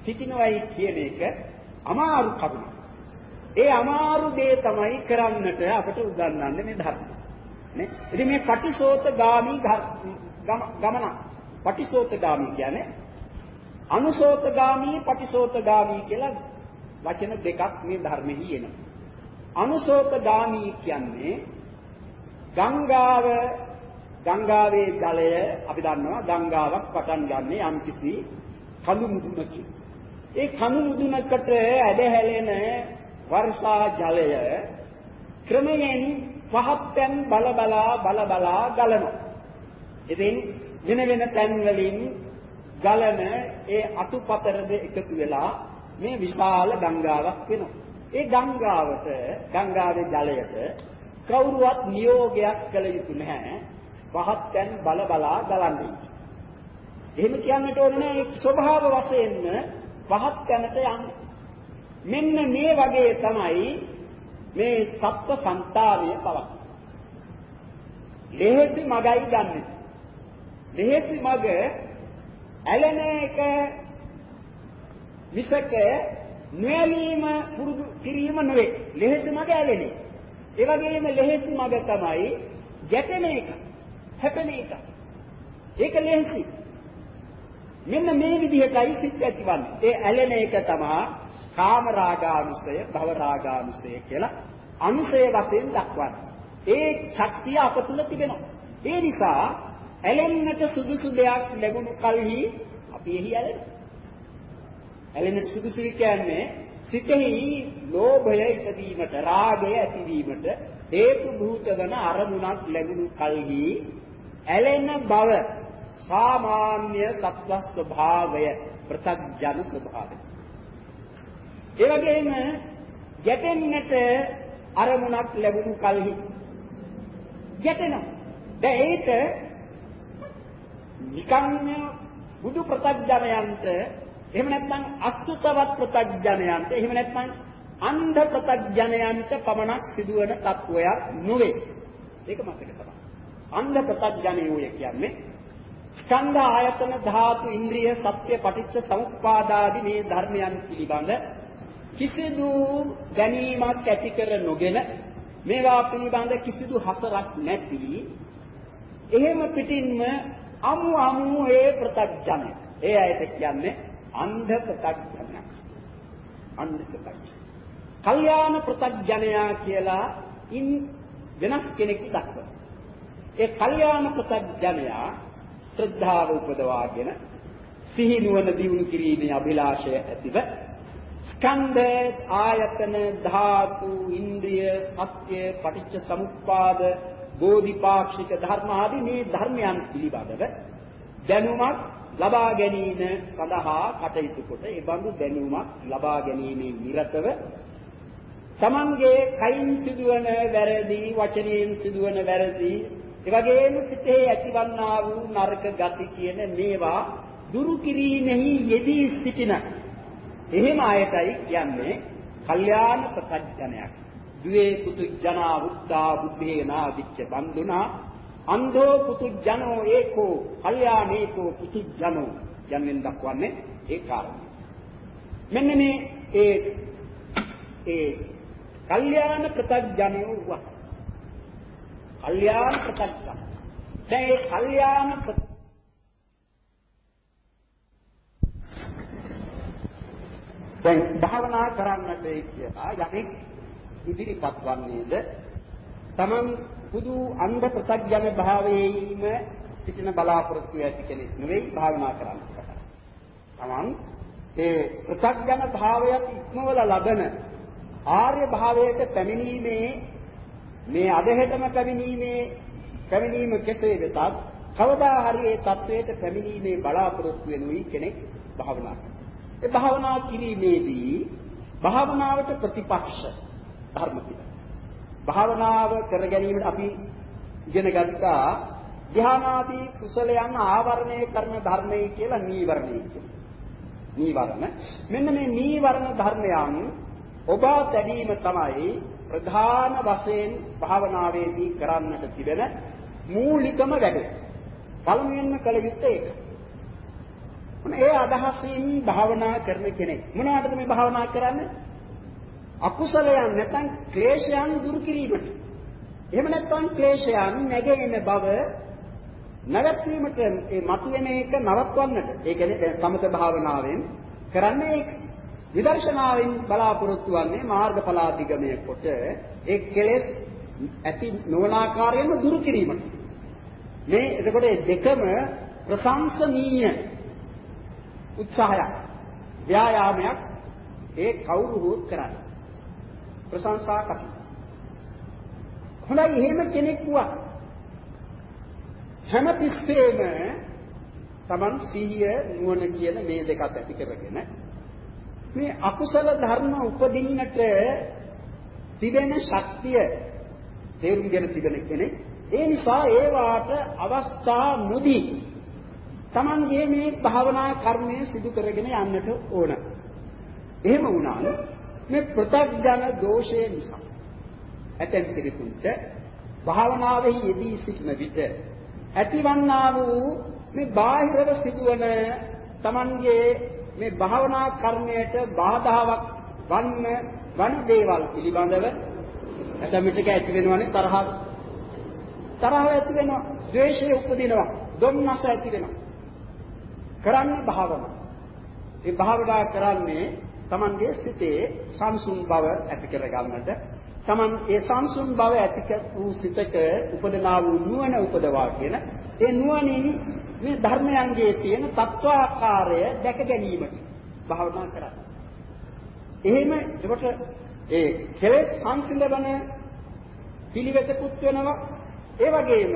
සිටිනවයි කියන එක අමාරු කරුණක්. ඒ අමාරු දේ තමයි කරන්නට අපට උගන්වන්නේ මේ ධර්ම. නේ? ඉතින් මේ පටිසෝතගාමි ගමන. පටිසෝතගාමි කියන්නේ අනුසෝතගාමි පටිසෝතගාමි කියලා වචන දෙකක් මේ ධර්මෙහි එනවා. අනුසෝතගාමි කියන්නේ ගංගාව ගංගාවේ ජලය අපි දන්නවා ගංගාවක් පටන් ගන්න යම්කිසි කඳු මුදුනකින්. ඒ කඳු මුදුනකට ඇදහැලෙන වර්ෂා ජලය ක්‍රමයෙන් පහත්යන් බල බලා බල බලා ගලනවා. ඉතින් වෙන වෙන තැන් වලින් ගලන ඒ අතුපතරද එකතු වෙලා මේ විශාල ගංගාවක් වෙනවා. ඒ ගංගාවට ගංගාවේ ජලයට කවුරුවත් නියෝගයක් කළ යුතු නැහැ. පහත්යන් බල බලා ගලන්නේ. එහෙම කියන්නට ඕනේ නැහැ ඒ ස්වභාව වශයෙන්ම පහත් තැනට යන්නේ. මෙන්න මේ වගේ තමයි මේ සත්ව సంతාවය පවක්. ලෙහෙසි මගයි ගන්නෙ. ලෙහෙසි මග ඇලෙන එක විසක නොඇලීම පුරුදු කිරීම නෙවෙයි. ලෙහෙසි මග ඇලෙන්නේ. ඒ වගේම ලෙහෙසි මග තමයි ගැටෙන එක. හැපෙන එක. ඒක ලෙහෙසි. මෙන්න මේ විදිහටයි සිත් ඇතිවන්නේ. ඒ ඇලෙන එක තමයි කාම රාගානුසය, භව රාගානුසය කියලා අනුසය වශයෙන් දක්වන්නේ. ඒ ශක්තිය අප තුල තිබෙනවා. ඒ නිසා ඇලෙන්නට සුදුසු දෙයක් ලැබුණු කලෙහි අපි එහි ඇලෙනවා. ඇලෙන්නට සුදුසු කියන්නේ සිතෙහි ලෝභය ඉදීමට, රාගය ඇතිවීමට හේතු භූත වන අරමුණක් ලැබුණු කලෙහි ඇලෙන බව සාමාන්‍ය සත්ව ස්වභාවය ප්‍රත්‍යඥ ස්වභාවය. ඒ වගේම ගැටෙන්නට අරමුණක් ලැබුණු කලෙහි ගැටෙනවා. දැන් ඒක නිකම්ම බුදු ප්‍රත්‍යඥයන්ට එහෙම නැත්නම් අසුතවත් ප්‍රත්‍යඥයන්ට එහෙම නැත්නම් අන්ධ ප්‍රත්‍යඥයන්ට පමණක් සිදුවන තත්වයක් නොවේ. ඒක මතක තබන්න. අන්ධ ප්‍රත්‍යඥයෝ කියන්නේ ස්කන්ධ ආයතන ධාතු ඉන්ද්‍රිය සත්‍ය පටිච්ච සමුප්පාදාදී මේ ධර්මයන් පිළිබඳ කිසිදු දැනීමක් ඇති කර නොගෙන මේවා පිළිබඳ කිසිදු හසරක් නැති එහෙම පිටින්ම අමු අමු ඒ ප්‍රත්‍යඥය. ඒ අයට කියන්නේ අන්ධ ප්‍රත්‍යඥය. අන්ධ ප්‍රත්‍යඥය. කල්යාණ ප්‍රත්‍යඥයා කියලා ඉන් වෙනස් කෙනෙක් දක්වනවා. ඒ කල්යාණ ප්‍රත්‍යඥයා ශ්‍රද්ධාව උපදවාගෙන සිහි නුවණ දියුණු කිරීමේ අභිලාෂය ඇතිව ස්කන්ධ ආයතන ධාතු ඉන්ද්‍රිය සත්‍ය පටිච්ච සමුප්පාද බෝධිපාක්ෂික ධර්ම ආදී මේ ධර්මයන් පිළිබඳව දැනුමක් ලබා ගැනීම සඳහා කටයුතු කොට ඒ බඳු දැනුමක් ලබා ගැනීමේ නිරතව තමන්ගේ කයින් සිදුවන වැරදි වචනයෙන් සිදුවන වැරදි ඒ වගේම සිතේ ඇතිවන්නා වූ නරක ගති කියන මේවා දුරු කිරීමෙහි යෙදී සිටින එහෙම අයටයි කියන්නේ කල්යාණ ප්‍රත්‍යඥයක්. දුවේ පුතු ජනා උත්තා බුද්ධේ නාදිච්ච බන්දුනා අන්ධෝ පුතු ජනෝ ඒකෝ කල්යාණේකෝ පුතු ජනෝ යන්ෙන් දක්වන්නේ ඒ කාරණේ. මෙන්න මේ ඒ ඒ කල්යාණ ප්‍රත්‍යඥයෝ වුණා. කල්යාණ ප්‍රත්‍යඥ. දැන් ඒ කල්යාණ දැන් භාවනා කරන්නට කියලා යමෙක් ඉදිරිපත් වන්නේද තමන් හුදු අන්ධ ප්‍රත්‍යඥ භාවයේම සිටින බලාපොරොත්තු ඇති කෙනෙක් නෙවෙයි භාවනා කරන්නේ. තමන් ඒ ප්‍රත්‍යඥ භාවයත් ඉක්මවලා ලබන ආර්ය භාවයට පැමිණීමේ මේ අධහෙතම පැමිණීමේ පැමිණීම කෙසේ වෙතත් කවදා හරි ඒ தത്വයට පැමිණීමේ බලාපොරොත්තු වෙනුයි කෙනෙක් භාවනා කරනවා. ඒ භාවනා කිරීමේදී භාවනාවට ප්‍රතිපක්ෂ ධර්ම කියලා. භාවනාව කර ගැනීමට අපි ඉගෙන ගත්තා ධ්‍යානාදී කුසලයන් ආවරණය කරන ධර්මයි කියලා නීවරණයි කියනවා. නීවරණ මෙන්න මේ නීවරණ ධර්මයන් ඔබ දැඩීම තමයි ප්‍රධාන වශයෙන් භාවනාවේදී කරන්නට තිබෙන මූලිකම වැඩ. පළමුවෙන්ම කළ යුත්තේ ඒක. ඒ අදහසින් භාවනා කරන කෙනෙක් මොනවටද මේ භාවනා කරන්නේ? අකුසලයන් නැත්නම් ක්ලේශයන් දුරු කිරීමට. එහෙම නැත්නම් ක්ලේශයන් නැගෙන බව නැවැත්වීමට ඒ මතුවෙන එක නවත්වන්නට. ඒ කියන්නේ දැන් සමත භාවනාවෙන් කරන්නේ ඒක. විදර්ශනාවෙන් බලාපොරොත්තු වන්නේ මාර්ගඵලාධිගමය කොට ඒ කෙලෙස් ඇති නොවන ආකාරයෙන්ම දුරු කිරීමට. මේ එතකොට දෙකම ප්‍රශංසනීය උත්සාහයක් ව්‍යායාමයක් ඒ කවුරු හෝ කරන්නේ. ප්‍රශංසා කටයුතු. හොඳයි එහෙම කෙනෙක් වුණා. හැම තිස්සෙම Taman සිහිය නුවණ කියන මේ දෙකත් ඇති කරගෙන මේ අකුසල ධර්ම උපදින්නට තිබෙන ශක්තිය තේරුම්ගෙන තිබෙන කෙනෙක් ඒ නිසා ඒ වාට අවස්ථා නොදී Tamanගේ මේ භාවනා කර්මය සිදු කරගෙන යන්නට ඕන. එහෙම වුණාම මේ ප්‍රත්‍යඥ දෝෂය නිසා. ඇතැම් කෙනෙකුට භාවනාවෙහි යෙදී සිටින විට ඇතිවන්නා වූ මේ බාහිරව සිදුවන Tamanගේ මේ භාවනා කර්මයට බාධාවක් වන්න වන දේවල් පිළිබඳව ඇතැම් විටක ඇති වෙනවනේ තරහ. තරහ ඇති වෙනවා ද්වේෂය උපදිනවා දුම්නස ඇති වෙනවා. කරන්නේ භාවනාව ඒ භාවනා කරන්නේ Tamanගේ සිතේ සංසුන් බව ඇති කර ගන්නට Taman ඒ සංසුන් බව ඇති වූ සිතක උපදනා වූ නුවණ උපදවා කියන ඒ නුවණින් මේ ධර්මයන්ගේ තියෙන තත්වාකාරය දැක ගැනීමට භාවනා කරන්නේ. එහෙම එතකොට ඒ කෙලෙස් සංසිඳවන පිළිවෙතකුත් වෙනවා. ඒ වගේම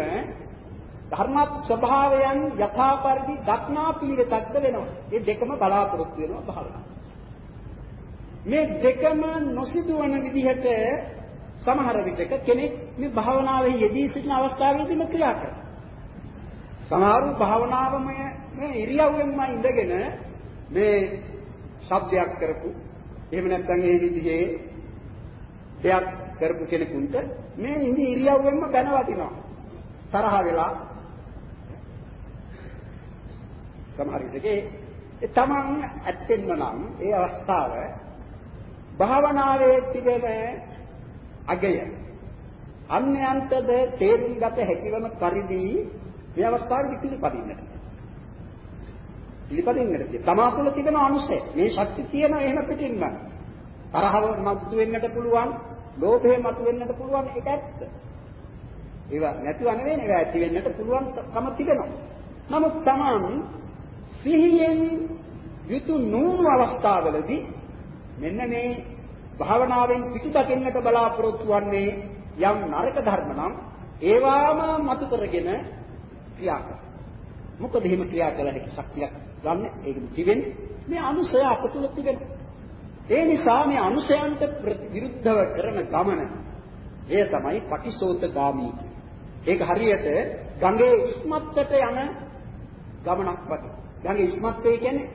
ධර්මත් ස්වභාවයන් යථාපරිදි දක්නා පිළිවෙතක්ද වෙනවා. මේ දෙකම බලාපොරොත්තු වෙනවා භාවනාව. මේ දෙකම නොසිදුවන විදිහට සමහර විටක කෙනෙක් මේ භාවනාවේ යෙදී සිටින අවස්ථාවේදීම ක්‍රියා කරනවා. සමහරු භාවනාවමය මේ ඉරියව්වෙන්ම ඉඳගෙන මේ ශබ්දයක් කරපු එහෙම නැත්නම් ඒ විදිහේ දෙයක් කරපු කෙනෙකුට මේ ඉඳි ඉරියව්වෙන්ම බැන වදිනවා. තරහ වෙලා සමහර විටකේ තමන් ඇත්තෙන්ම නම් ඒ අවස්ථාව භාවනාවේ තිබෙන අගය අන්‍යයන්ටද තේරුම් ගත හැකිවන පරිදි මේ අවස්ථාවේ පිළිපදින්නට. පිළිපදින්නට. තමා තුළ තිබෙන අනුසය. මේ ශක්තිය තියෙන එහෙම පිටින්ම. තරහව මතු වෙන්නට පුළුවන්, ලෝභය මතු වෙන්නට පුළුවන් ඒක ඇත්ත. ඒවා නැතුව නෙවෙයි ඒවා ඇති වෙන්නට පුළුවන් කම තිබෙනවා. නමුත් Taman සිහියෙන් යුතු නූනු අවස්ථාවලදී මෙන්න මේ භාවනාවෙන් පිටු දකින්නට බලාපොරොත්තු වන්නේ යම් නරක ධර්ම නම් ඒවාම මතු කරගෙන ක්‍රියා කරනවා. මොකද එහෙම ක්‍රියා කළ හැකි ශක්තියක් ගන්න ඒක තිබෙන්නේ මේ අනුසය අප තුළ තිබෙන. ඒ නිසා මේ අනුසයන්ට විරුද්ධව කරන ගමන එය තමයි පටිසෝතගාමී. ඒක හරියට ගඟේ ඉස්මත්තට යන ගමනක් වගේ. ගඟේ ඉස්මත්තේ කියන්නේ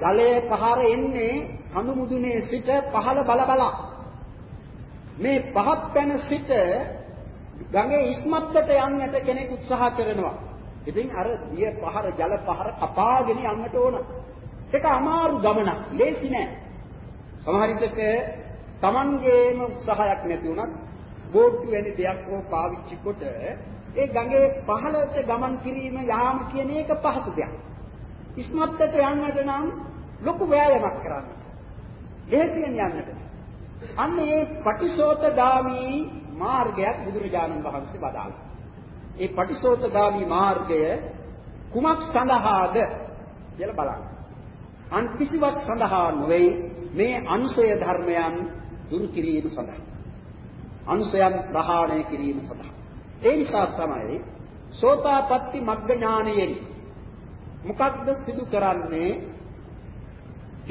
ගලේ පහර එන්නේ කඳු මුදුනේ සිට පහළ බල බලා. මේ පහත් පැන සිට ගඟේ ඉස්මත්තට යන්නට කෙනෙක් උත්සාහ කරනවා. ඉතින් අර දිය පහර ජල පහර කපාගෙන යන්නට ඕන. ඒක අමාරු ගමනක්. ලේසි නෑ. සමහර විටක Tamangeema උත්සාහයක් නැති වුණත් බෝට්ටු වැනි දෙයක් හෝ පාවිච්චි කොට ඒ ගඟේ පහළට ගමන් කිරීම යාම කියන එක පහසු දෙයක්. ඉස්මත්තට යන්නට නම් ලොකු වෑයමක් කරන්න. ලේසියෙන් යන්නට. අන්න ඒ පටිසෝතගාමී මාර්ගයක් බුදුරජාණන් වහන්සේ වදාළා. ඒ පටිසෝතගාමී මාර්ගය කුමක් සඳහාද කියලා බලන්න. අන් කිසිවක් සඳහා නොවේ මේ අනුසය ධර්මයන් දුරු කිරීම සඳහා. අනුසයන් ප්‍රහාණය කිරීම සඳහා. ඒ නිසා තමයි සෝතාපට්ටි මග්ග ඥානයෙන් මොකක්ද සිදු කරන්නේ?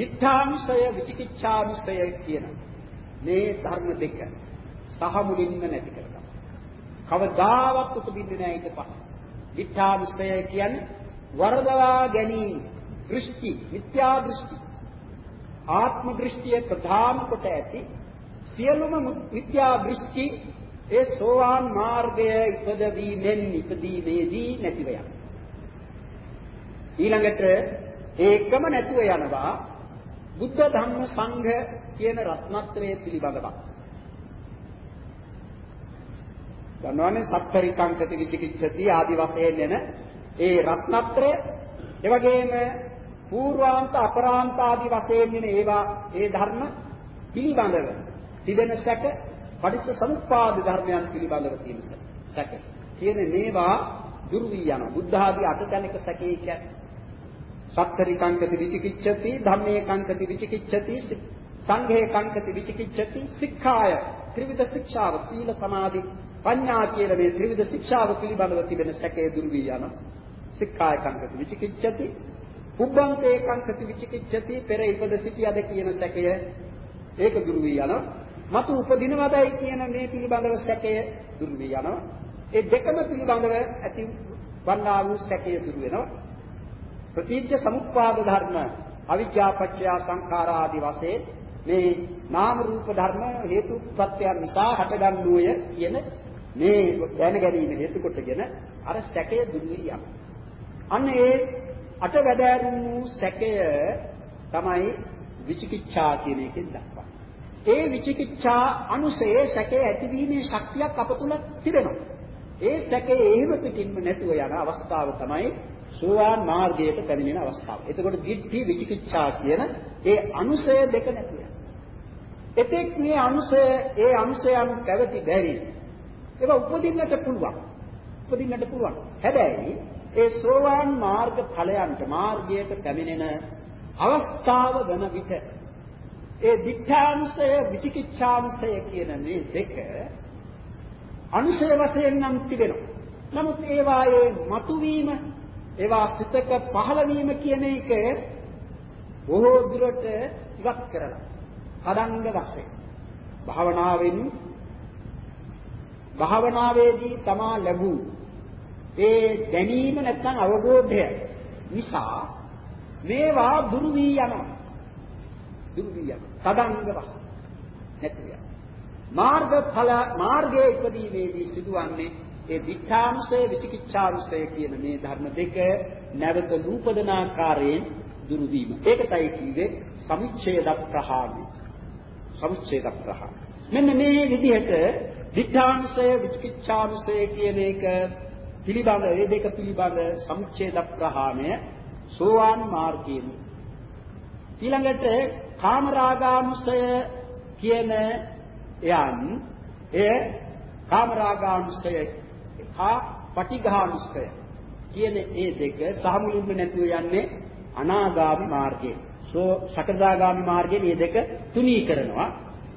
විත්තාංශය විචිකිච්ඡාංශය කියන මේ ධර්ම දෙක සහ මුලින්ම නැති කරගන්න. කවදාවත් උපදින්නේ නැහැ ඊට පස්සේ. විත්තාංශය කියන්නේ වරදවා ගැනීම, දෘෂ්ටි, මිත්‍යා දෘෂ්ටි. ආත්ම දෘෂ්ටිය ප්‍රධාන කොට ඇති සියලුම මිත්‍යා දෘෂ්ටි ඒ සෝවාන් මාර්ගය ඉපදවීමෙන් ඉපදීමේදී නැතිව යනවා. ඊළඟට ඒකම නැතුව යනවා බුද්ධ ධම්ම සංඝ කියන රත්නත්‍රයේ පිළිබඳව. දන්නවනේ සත්තරිකංකති විචිකිච්ඡති ආදි වශයෙන් එන ඒ රත්නත්‍රය එවැගේම పూర్වාන්ත අපරාන්ත ආදි වශයෙන් එන ඒවා ඒ ධර්ම පිළිබඳව තිබෙන සැක පටිච්ච සමුප්පාද ධර්මයන් පිළිබඳව තියෙන සැක. කියන මේවා දුරු වී යන බුද්ධ ආදී අටතැනක සැකේ කියන්නේ සත්තරි කංකති විචිකිච්ඡති ධම්මේ කංකති විචිකිච්ඡති සංඝේ කංකති විචිකිච්ඡති සික්ඛාය ත්‍රිවිධ ශික්ෂාව සීල සමාධි ප්‍රඥා කියන මේ ත්‍රිවිධ ශික්ෂාව පිළිබඳව තිබෙන සැකේ දුරු වී යන සික්ඛාය කංකති විචිකිච්ඡති පුබ්බන්තේ කංකති විචිකිච්ඡති පෙර ඉපද සිටියද කියන සැකය ඒක දුරු වී යන මතු උපදිනවදයි කියන මේ පිළිබඳව සැකය දුරු වී යනවා ඒ දෙකම පිළිබඳව ඇති වන්නා වූ සැකය දුරු වෙනවා. ප්‍රතිජ්ජ සමුප්පාද ධර්ම අවිජ්ජාපච්චය සංඛාරා ආදී වශයෙන් මේ නාම රූප ධර්ම හේතුප්‍රත්‍යයන් නිසා හටගන්නෝය කියන මේ දැන ගැනීම හේතු කොටගෙන අර සැකය දුර්විලියක්. අන්න ඒ අට වැඩෑරුණු සැකය තමයි විචිකිච්ඡා කියන එකෙන් දක්වන්නේ. ඒ විචිකිච්ඡා අනුසයේ සැකේ ඇතිවීමේ ශක්තියක් අප තුල තිබෙනවා. ඒ සැකේ එහෙම පිටින්ම නැතුව යන අවස්ථාව තමයි සෝවාන් මාර්ගයට පැමිණෙන අවස්ථාව. එතකොට දිට්ඨි විචිකිච්ඡා කියන ඒ අනුසය දෙක නැතුව එතෙක් මේ අනුසය ඒ අනුසයන් පැවති බැරි ඒවා උපදින්නට පුළුවන්. උපදින්නට පුළුවන්. හැබැයි ඒ සෝවාන් මාර්ග ඵලයන්ට මාර්ගයට පැමිණෙන අවස්ථාව වන විට ඒ දිඨාංශය විචිකිච්ඡාංශය කියන මේ දෙක අනුශය වශයෙන් නම් තිබෙනවා. නමුත් ඒවායේ මතුවීම ඒවා සිතක පහළ වීම කියන එක බොහෝ දුරට ඉවත් කරලා හදංග වශයෙන්. භාවනාවෙන් භාවනාවේදී තමා ලැබූ ඒ දැනීම නැත්නම් අවබෝධය නිසා මේවා දුරු වී යනවා. දුරු වී යනවා. තදංග වශයෙන්. නැති වෙනවා. මාර්ගඵල මාර්ගයේ ඉදීමේදී සිදුවන්නේ ඒ විචාංශය විචිකිච්ඡාංශය කියන මේ ධර්ම දෙක නැවත නූපදන ආකාරයෙන් දුරු වීම. ඒකටයි කිව්වේ සමුච්ඡේද ප්‍රහාණය. සමුච්ඡේද ප්‍රහාණය. මෙන්න මේ විදිහට විචාංශය විචිකිච්ඡාංශය කියන එක පිළිබඳ මේ දෙක පිළිබඳ සමුච්ඡේද ප්‍රහාණය සෝවාන් මාර්ගයෙන් ඊළඟට කාමරාගාංශය කියන යන් එය කාමරාගාංශය හා පටිඝානුස්සය කියන ඒ දෙක සහමුලින්ම නැතුව යන්නේ අනාගාමි මාර්ගයේ. සෝ සකදාගාමි මාර්ගයේ මේ දෙක තුනී කරනවා.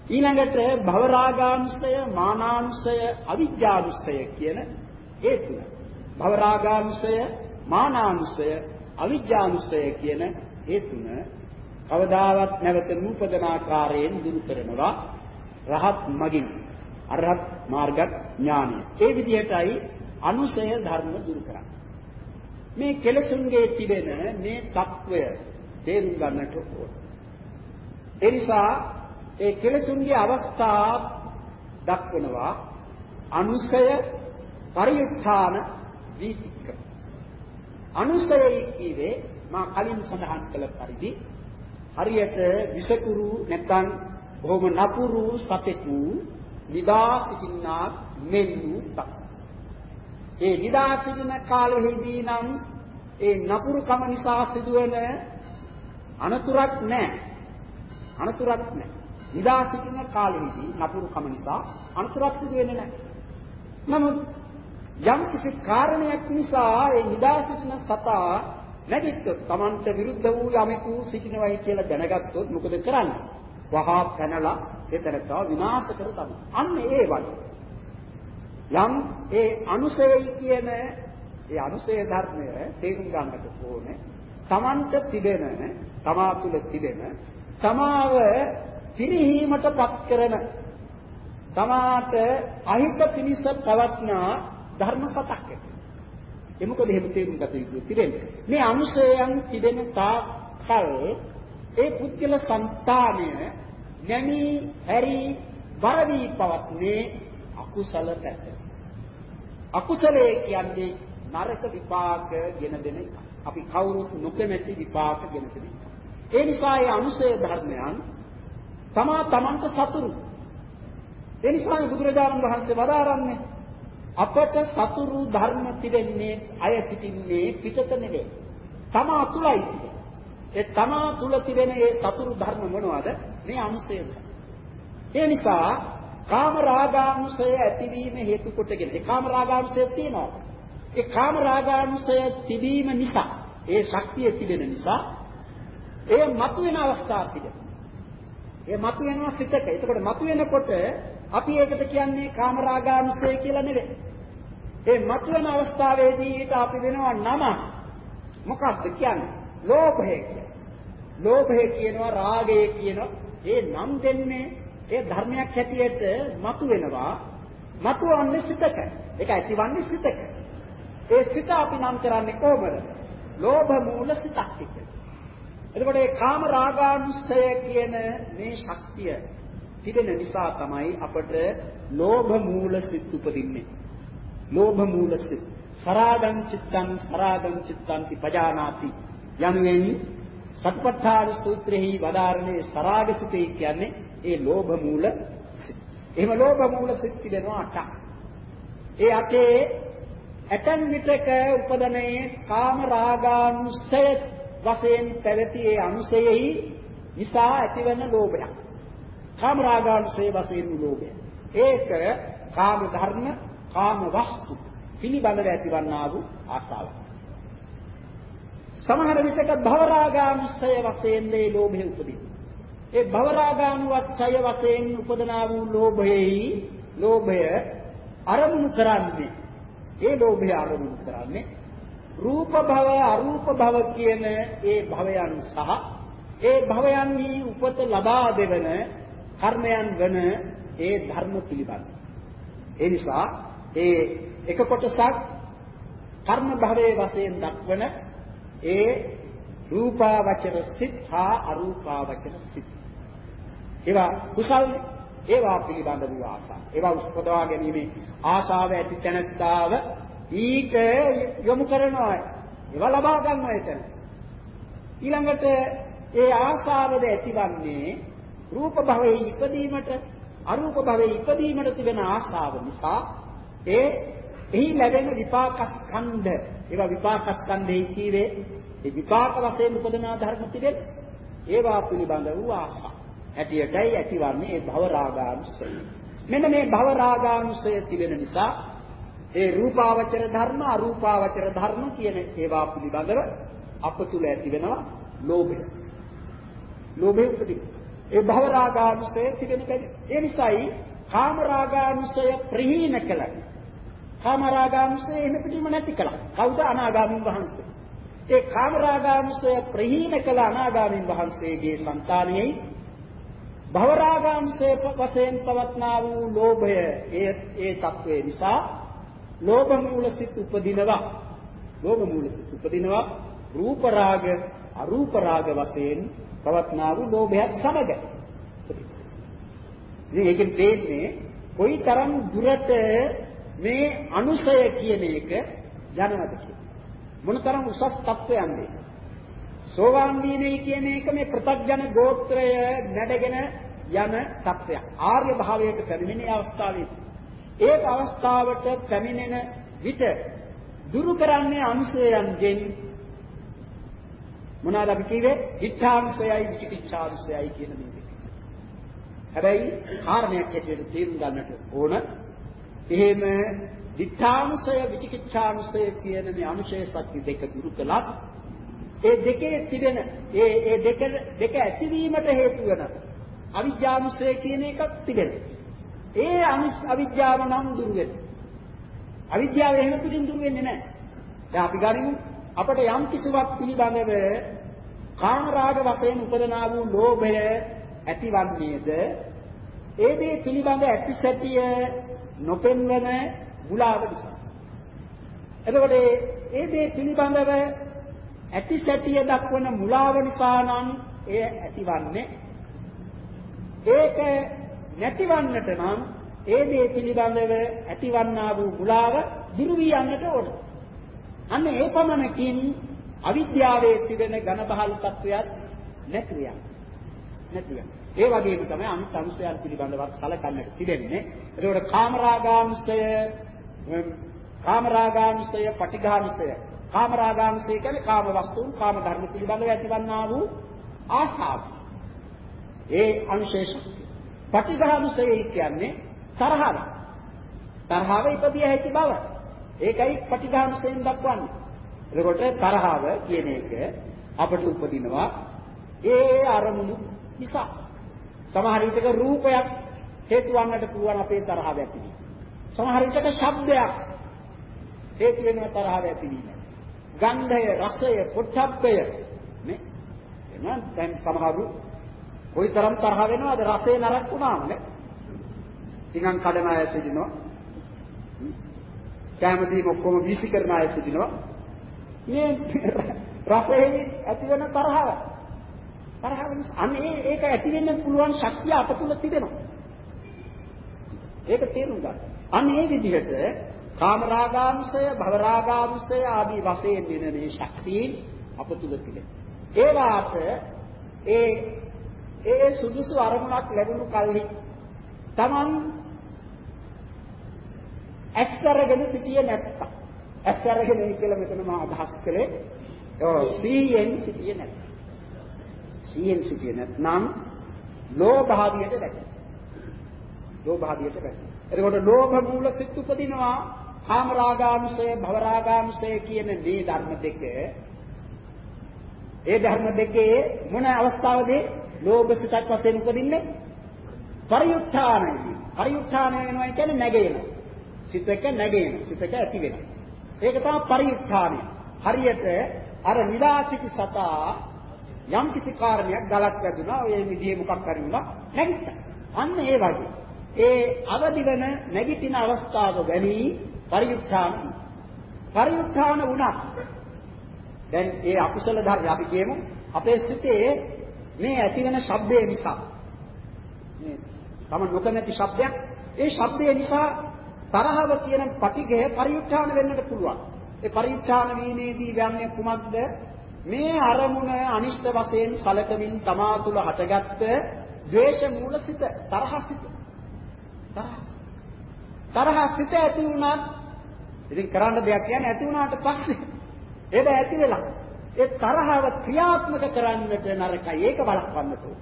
ඊළඟට භවරාගාංශය, මානාංශය, අවිජ්ජාංශය කියන ඒ තුන. භවරාගාංශය, මානාංශය, අවිජ්ජාංශය කියන ඒ තුන කවදාවත් නැවත නූපදන ආකාරයෙන් දුරු කරනවා රහත් මගින් අරහත් මාර්ග ඥානය. ඒ විදිහටයි අනුසය ධර්ම දුරු කරන්නේ. මේ කෙලසුන්ගේ තිබෙන මේ తত্ত্বය තේරුම් ගන්නට ඕන. ඒ නිසා ඒ කෙලසුන්ගේ අවස්ථා දක්වනවා අනුසය පරිඋත්ථාන වීතික. අනුසයයි කියවේ මා කලින් සඳහන් කළ පරිදි හරියට විසකුරු නැත්නම් බොහොම නපුරු සතෙකු නිදා සිටින්නා මෙන්නු තක්. ඒ නිදා සිටින කාලෙහිදී නම් ඒ නපුරුකම නිසා සිදුවන අනතුරක් නැහැ. අනතුරක් නැහැ. නිදා සිටින කාලෙහිදී නපුරුකම නිසා අනතුරක් සිදු වෙන්නේ නැහැ. නමුත් යම් කිසි කාරණයක් නිසා ඒ නිදා සිටින සතා නැගිට්ටොත් Tamanta විරුද්ධ වූ යමෙකු සිටිනවයි කියලා දැනගත්තොත් මොකද කරන්නේ? වහා පැනලා එතරම්ව විනාශ කර තමයි. අන්න ඒ වගේ. යම් ඒ අනුසයයි කියන ඒ අනුසය ධර්මය තේරුම් ගන්නට ඕනේ. Tamanta තිබෙන, තමා තුළ තිබෙන, තමාව පිරිහීමටපත් කරන තමාට අහිත පිනිස පවත්නා ධර්ම සතක් ඒ මොකද එහෙම තේරුම් ගත යුතු තිබෙන්නේ. මේ අනුශයයන් තිබෙන තාකල් ඒ පුද්ගල సంతානය නැමි හැරි වරදී පවත්නේ අකුසල පැත. අකුසලයේ කියන්නේ නරක විපාක ගෙන දෙන එක. අපි කවුරුත් නොකමැති විපාක ගෙන දෙන එක. ඒ නිසා ඒ අනුශය ධර්මයන් තමා තමන්ට සතුරු. ඒ නිසා බුදුරජාණන් වහන්සේ වදාරන්නේ අපට සතුරු ධර්ම තිබෙන්නේ අය සිටින්නේ පිටත නෙවෙයි. තමා තුලයි තිබෙන්නේ. ඒ තමා තුල තිබෙන ඒ සතුරු ධර්ම මොනවද? මේ අංශයද. ඒ නිසා කාම රාගාංශය ඇතිවීම හේතු කොටගෙන ඒ කාම රාගාංශය තියෙනවා. ඒ කාම රාගාංශය තිබීම නිසා ඒ ශක්තිය තිබෙන නිසා ඒ මතුවෙන අවස්ථාවක් තිබෙනවා. ඒ මතුවෙනවා සිතක. එතකොට මතුවෙනකොට අපි ඒකට කියන්නේ කාමරාගාංශය කියලා නෙවෙයි. ඒ මතුවෙන අවස්ථාවේදී ඊට අපි දෙනවා නම. මොකක්ද කියන්නේ? ලෝභය කියලා. ලෝභය කියනවා රාගය කියනවා. ඒ නම් දෙන්නේ ඒ ධර්මයක් හැටියට මතුවෙනවා. මතුවන්නේ සිතක. ඒක ඇතිවන්නේ සිතක. ඒ සිත අපි නම් කරන්නේ කොහොමද? ලෝභ මූල සිතක් කියලා. එතකොට මේ කාම රාගානුස්සය කියන මේ ශක්තිය තිබෙන නිසා තමයි අපට ලෝභ මූල සිත් උපදින්නේ. ලෝභ මූල සිත්. සරාගං චිත්තං සරාගං චිත්තං පජානාති යනුවෙන් සත්පත්තාන සූත්‍රෙහි වදාරන්නේ සරාග සිතේ කියන්නේ ඒ ලෝභ මූල සිත්. එහෙම ලෝභ මූල සිත් තිබෙනවා අටක්. ඒ අටේ ඇතන් විටක උපදනේ කාම රාගානුසය වශයෙන් පැවති ඒ අනුසයෙහි නිසා ඇතිවන ලෝභයක්. කාම රාගානුසය වශයෙන් ලෝභය. ඒක කාම ධර්ම, කාම වස්තු පිළිබඳව ඇතිවන්නා වූ ආසාව. සමහර විටක භව රාගානුසය වශයෙන් මේ ලෝභය උපදින. ඒ භව රාගානුවත්සය වශයෙන් උපදනා වූ ලෝභයෙහි ලෝභය අරමුණු කරන්නේ ඒ ලෝභය අරමුණු කරන්නේ රූප භව අරූප භව කියන ඒ භවයන් සහ ඒ භවයන්හි උපත ලබා දෙවන කර්මයන් වන ඒ ධර්ම පිළිබඳ. ඒ නිසා ඒ එක කොටසක් කර්ම භවයේ වශයෙන් දක්වන ඒ රූපාවචර සිත් හා අරූපාවචර සිත්. ඒවා කුසල් ඒවා පිළිබඳ වූ ආසාව. ඒවා උපදවා ගැනීම ආසාව ඇති තැනත්තාව ඊට යොමු කරනවා ඒවා ලබා ගන්නවා එතන ඊළඟට ඒ ආශාවද ඇතිවන්නේ රූප භවයේ ඉපදීමට අරූප භවයේ ඉපදීමට තිබෙන ආශාව නිසා ඒ එහි ලැබෙන විපාක ස්කන්ධ ඒවා විපාක ස්කන්ධේ කීවේ ඒ විපාක වශයෙන් උපදනා ධර්ම තිබෙන ඒවා පිළිබඳ වූ ආශා ඇටියටයි ඇතිවන්නේ ඒ භව රාගාංශය මෙන්න මේ භව රාගාංශය තිබෙන නිසා ඒ රූපාවචර ධර්ම අරූපාවචර ධර්ම කියන ඒවා පිළිබඳව අප තුල ඇති වෙනවා ලෝභය. ලෝභය උපදින. ඒ භව රාගානුසය තිබෙන බැරි. ඒ නිසායි කාම රාගානුසය ප්‍රහීන කළා. කාමරාගානුසය එහෙම පිටීම නැති කළා. කවුද අනාගාමී වහන්සේ? ඒ කාමරාගානුසය ප්‍රහීන කළ අනාගාමී වහන්සේගේ సంతානෙයි භවරාගානුසය වශයෙන් පවත්නා වූ ලෝභය ඒ ඒ తත්වේ නිසා ලෝභ මූල සිත් උපදිනවා. ලෝභ මූල සිත් උපදිනවා රූප රාග අරූප රාග වශයෙන් පවත්නා වූ ලෝභයත් සමග. ඉතින් ඒකෙන් තේන්නේ කොයි තරම් දුරට මේ අනුසය කියන එක යනවද කියලා මොනතරම් උසස් තත්වයන්ද සෝවාන් වීමයි කියන එක මේ ප්‍රත්‍යඥ ගෝත්‍රය නැඩගෙන යන තත්වයක්. ආර්ය භාවයට පැමිණෙන අවස්ථාවේ ඒක අවස්ථාවට පැමිණෙන විට දුරු කරන්නේ අංශයන්ගෙන් මොනවාද අපි කිව්වේ? ඉච්ඡාංශයයි විචිකිච්ඡාංශයයි කියන මේ හැබැයි කාරණයක් ඇටියට තේරුම් ගන්නට ඕන. එහෙම දිඨාංශය විචිකිච්ඡාංශය කියන මේ අනුශය සත්‍ය දෙක දුරු කළත් ඒ දෙකේ තිබෙන ඒ ඒ දෙක දෙක ඇතිවීමට හේතු වෙන අවිජ්ජානුසය කියන එකක් තිබෙනවා. ඒ අවිජ්ජාව නම් දුරු වෙනවා. අවිද්‍යාව එහෙම පිටින් දුරු වෙන්නේ නැහැ. දැන් අපි ගනිමු අපට යම් කිසිවක් පිළිබඳව කාම රාග වශයෙන් උපදනා වූ ලෝභය ඇතිවන්නේද ඒ දේ පිළිබඳ ඇතිසැටිය නොපෙන්වන මුලාව නිසා. එතකොට ඒ දේ පිළිබඳව ඇතිසැටිය දක්වන මුලාව නිසා නම් එය ඇතිවන්නේ ඒක නැතිවන්නට නම් ඒ දේ පිළිබඳව ඇතිවන්නා වූ මුලාව දුරු වී යන්නට ඕන. අන්න ඒ පමණකින් අවිද්‍යාවේ තිබෙන ඝන බහල් තත්වයක් නැති යන. නැති යන. ඒ වගේම තමයි අනිත් අංශයන් පිළිබඳව සලකන්නට තිබෙන්නේ. ඒකෝට කාමරාගාංශය කාමරාගාංශය පටිඝාංශය කාමරාගාංශය කියන්නේ කාම වස්තුන් කාම ධර්ම පිළිබඳව ඇතිවන්නා වූ ආශාව. ඒ අනුශේෂ පටිඝානුසය කියන්නේ තරහව. තරහව ඉපදිය හැකි බව. ඒකයි පටිඝානුසයෙන් දක්වන්නේ. එතකොට තරහව කියන එක අපට උපදිනවා ඒ අරමුණු නිසා. සමහර විටක රූපයක් හේතු වන්නට පුළුවන් අපේ තරහව ඇතිවීම. සමහර විටක ශබ්දයක් හේතු වෙනවා තරහව ඇතිවීම. ගන්ධය, රසය, පොට්ටබ්බය නේ. එනවා දැන් සමහරු කොයිතරම් තරහ වෙනවද රසේ නරක් වුණාම නේ. ටිකන් කඩන අය සිටිනවා. කැමතිම ඔක්කොම වීසි කරන අය සිටිනවා. මේ රසෙහි ඇති වෙන තරහව. තරහව නිසා අනේ ඒක ඇති වෙන්න පුළුවන් ශක්තිය අප තුල තිබෙනවා. ඒක තේරුම් ගන්න. අන්න ඒ විදිහට කාමරාගාංශය, භවරාගාංශය ආදී වශයෙන් වෙන මේ ශක්තිය අප තුල තිබෙනවා. ඒවාට ඒ ඒ සුදුසු අරමුණක් ලැබුණු කල්හි Taman ඇස්තරගෙන සිටියේ නැත්තම් ඇස්තරගෙන කියලා මෙතන මම අදහස් කළේ ඔව් සීයෙන් සිටියේ නැත්තම් සීයෙන් සිටියේ නැත්නම් ලෝභාදියට වැටෙනවා ලෝභාදියට වැටෙනවා එතකොට ලෝභ මූල සිත් උපදිනවා කාම රාගාංශය භව රාගාංශය කියන මේ ධර්ම දෙක ඒ ධර්ම දෙකේ මොන අවස්ථාවේදී ලෝභ සිතක් වශයෙන් උපදින්නේ පරිඋත්ථානයි. පරිඋත්ථාන වෙනවා කියන්නේ නැගෙන. සිතක නැගෙන. සිතක ඇති වෙන. ඒක තමයි පරිඋත්ථානය. හරියට අර නිදාසිත සතා යම් කිසි කාරණයක් ගලක් වැදුනා ඔය විදිහේ මොකක් හරි වුණා නැගිට්ටා. අන්න ඒ වගේ. ඒ අවදි වෙන නැගිටින අවස්ථාව ගැනී පරිඋත්ථාන. පරිඋත්ථාන වුණා. දැන් ඒ අකුසල ධර්ම අපි කියමු අපේ සිතේ මේ ඇති වෙන ශබ්දය නිසා මේ තම නොකමැති ශබ්දයක් ඒ ශබ්දය නිසා තරහව කියන පටිඝය පරිඋත්ථාන වෙන්නට පුළුවන් ඒ පරිඋත්ථාන වීමේදී යන්නේ කුමක්ද මේ අරමුණ අනිෂ්ට වශයෙන් සලකමින් තමා තුළ හටගත්ත ද්වේෂ මූලසිත තරහසිත තරහසිත ඇති වුණත් ඉතින් කරන්න දෙයක් කියන්නේ ඇති වුණාට පස්සේ ඒක ඇති වෙලා ඒ තරහව ක්‍රියාත්මක කරන්නට නරකයි. ඒක බලක්වන්නට ඕන.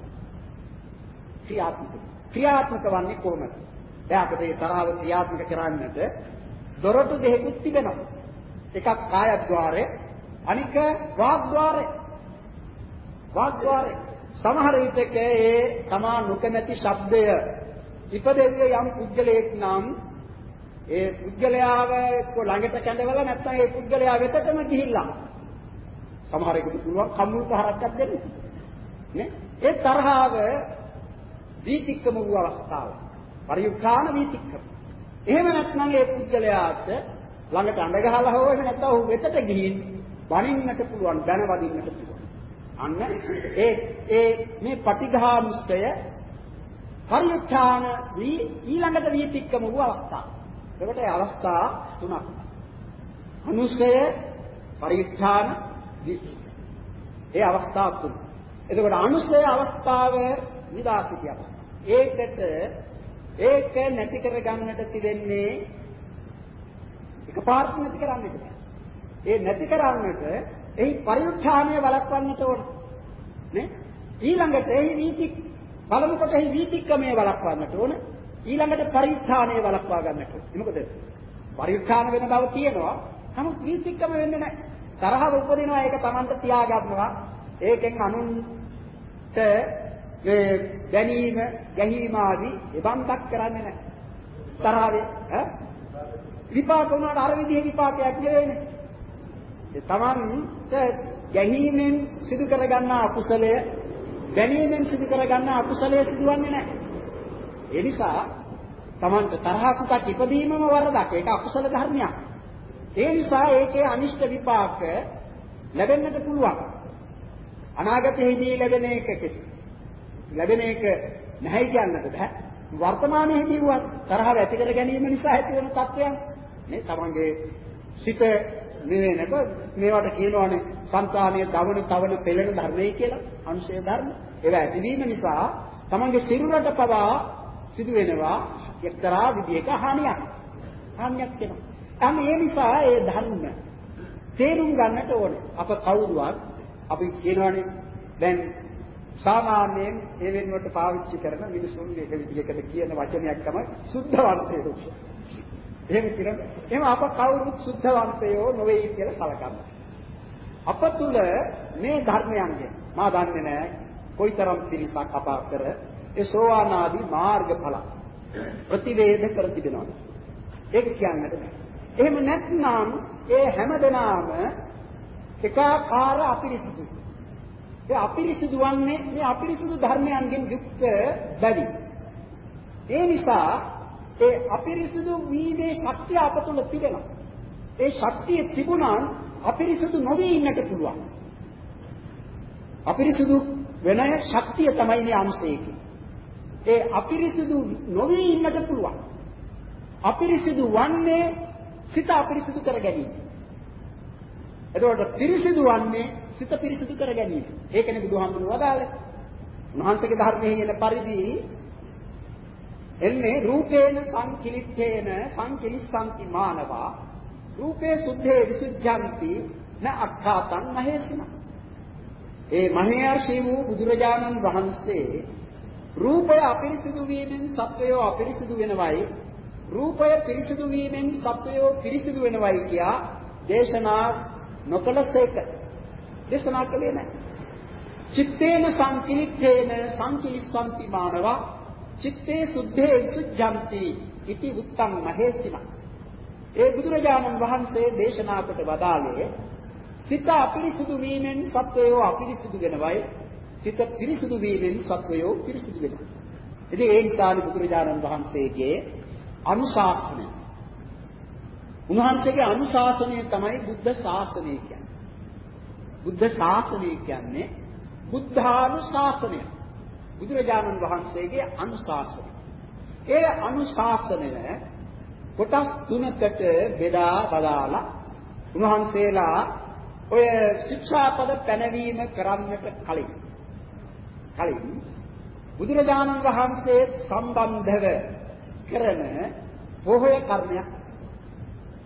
ක්‍රියාත්මක. ක්‍රියාත්මක වන්නේ කොහොමද? දැන් අපිට මේ තරහව ක්‍රියාත්මක කරන්නට දොරටු දෙකක් තිබෙනවා. එකක් කායද්්වාරය, අනික වාග්ද්වාරය. වාග්ද්වාරය. සමහර විටක ඒ තමා නොකමැති ශබ්දය. ඉපදෙන්නේ යම් පුද්ගලයෙක් නම් ඒ පුද්ගලයාව ළඟට කැඳවලා නැත්නම් ඒ පුද්ගලයා වෙතටම ගිහිල්ලා සමහරෙකුට පුළුවන් කම්මුල් පහරක්ක් දෙන්න. නේ? ඒ තරහව වීතික්කම වූ අවස්ථාව. පරිඋත්ථාන වීතික්කම. එහෙම නැත්නම් ඒ පුද්ගලයාට ළඟට අඬ ගහලා හෝ එහෙම නැත්නම් ඔහු වෙතට ගිහින් බණින්නට පුළුවන් දැන වදින්නට පුළුවන් අන්න ඒ ඒ මේ පටිඝානුස්සය පරිඋත්ථාන වී ඊළඟට වීතික්කම වූ අවස්ථාව එතකොට ඒ අවස්ථා තුනක්. අනුසය පරිත්‍යාන ඒ අවස්ථා තුන. එතකොට අනුසය අවස්ථාව නිදාසිතිය අවස්ථාව. ඒකට ඒක නැති කර ගන්නට තිබෙන්නේ එකපාරට නැති කරන්නට බෑ. ඒ නැති කරන්නට එහි පරිඋත්ථානය වළක්වන්නට ඕන. නේ? ඊළඟට එහි වීති පළමු කොට එහි වීතික්‍රමයේ වළක්වන්නට ඕන. ඊළඟට පරිත්‍ථානය වළක්වා ගන්නට. මොකද පරිත්‍ථාන වෙන බව තියෙනවා. නමුත් වීතික්කම වෙන්නේ නැහැ. තරහව උපදිනවා ඒක Tamanට තියාගන්නවා. ඒකෙන් අනුන්ට මේ දැනීම, ගැහිම ආදී එබන්දක් කරන්නේ නැහැ. තරහවේ ඈ විපාක වුණාට අර විදිහේ විපාකයක් නෙවෙයිනේ. ඒ Tamanට ගැහිමෙන් සිදු කරගන්නා අකුසලය දැනීමෙන් සිදු කරගන්නා අකුසලය සිදුවන්නේ නැහැ. ඒ නිසා Tamanට තරහසුතක් ඉපදීමම වරදක්. ඒක අකුසල ධර්මයක්. ඒ නිසා ඒකේ අනිෂ්ට විපාක ලැබෙන්නට පුළුවන්. අනාගතයේදී ලැබෙන එක කෙසේ? ලැබෙන එක නැහැ කියන්නට බෑ. වර්තමානයේදී වත් තරහව ඇති කර ගැනීම නිසා ඇති වෙන තත්ත්වයන් නේ තමන්ගේ සිත මේ නැත මේවට කියනවානේ సంతානීය දවන තවන පෙළෙන ධර්මයි කියලා අනුශය ධර්ම ඒවා ඇතිවීම නිසා තමන්ගේ සිරුරට පවා සිදු වෙනවා එක්තරා විදිහක හානියක්. හානියක් වෙනවා. අන්න ඒ නිසා ඒ ධර්ම තේරුම් ගන්නට ඕනේ. අප කවුරුවත් අපි කියනවානේ දැන් සාමාන්‍යයෙන් ඒ වෙනුවට පාවිච්චි කරන මිනිසුන් එක විදිහකට කියන වචනයක් තමයි සුද්ධවන්තයෝ. එහෙම කියන එහෙම අප කවුරුත් සුද්ධවන්තයෝ නොවේ කියලා සලකනවා. අප තුල මේ ධර්මයන්ගේ මා දන්නේ නැහැ කොයිතරම් පිරිසක් අප අතර ඒ සෝවාන් ආදී මාර්ගඵල ප්‍රතිවේද කර තිබෙනවා. ඒක කියන්නට බෑ. එහෙම නැත්නම් ඒ හැමදෙනාම එකාකාර අපිරිසිදු. ඒ අපිරිසිදු වන්නේ මේ අපිරිසිදු ධර්මයන්ගෙන් යුක්ත බැරි. ඒ නිසා ඒ අපිරිසිදු වීමේ ශක්තිය අප තුළ තිබෙනවා. ඒ ශක්තිය තිබුණා අපිරිසිදු නොවී ඉන්නට පුළුවන්. අපිරිසිදු වෙන ශක්තිය තමයි මේ අංශයේ. ඒ අපිරිසිදු නොවී ඉන්නට පුළුවන්. අපිරිසිදු වන්නේ සිත අපිරිසිදු කර ගැනීම. එතකොට පිරිසිදු වන්නේ සිත පිරිසිදු කර ගැනීම. ඒකනේ බුදුහාමුදුරුවෝ වදාළේ. උන්වහන්සේගේ ධර්මයේ යන පරිදි එන්නේ රූපේන සංකිලිත්තේන සංකිලිස්සන්ති මානවා. රූපේ සුද්ධේ විසුද්ධ්‍යන්ති න අක්ඛාතං මහේසින. ඒ මහේර්ෂී වූ බුදුරජාණන් වහන්සේ රූපය අපිරිසිදු වීමෙන් සත්වයෝ අපිරිසිදු වෙනවයි රූපය පිරිසිදු වීමෙන් සත්වයෝ පිරිසිදු වෙනවයි කියා දේශනා නොකලසේක දේශනා කළේ නැහැ. චිත්තේන සංකිලිත්තේන සංකිලිස්සන්ති මානව චිත්තේ සුද්ධේ විසුද්ධන්ති ඉති උත්තං මහේසින ඒ බුදුරජාණන් වහන්සේ දේශනා කොට වදාළේ සිත අපිරිසිදු වීමෙන් සත්වයෝ අපිරිසිදු වෙනවයි සිත පිරිසිදු වීමෙන් සත්වයෝ පිරිසිදු වෙනවා. ඉතින් ඒ නිසා බුදුරජාණන් වහන්සේගේ අනුශාසනය. උන්වහන්සේගේ අනුශාසනය තමයි බුද්ධ ශාසනය කියන්නේ. බුද්ධ ශාසනය කියන්නේ බුද්ධානුශාසනය. බුදුරජාණන් වහන්සේගේ අනුශාසනය. ඒ අනුශාසනය කොටස් තුනකට බෙදා බලාලා උන්වහන්සේලා ඔය ශික්ෂාපද පැනවීම කරන්නට කලින් කලින් බුදුරජාණන් වහන්සේ සම්බන්ධව කරන පොහොය කර්මයක්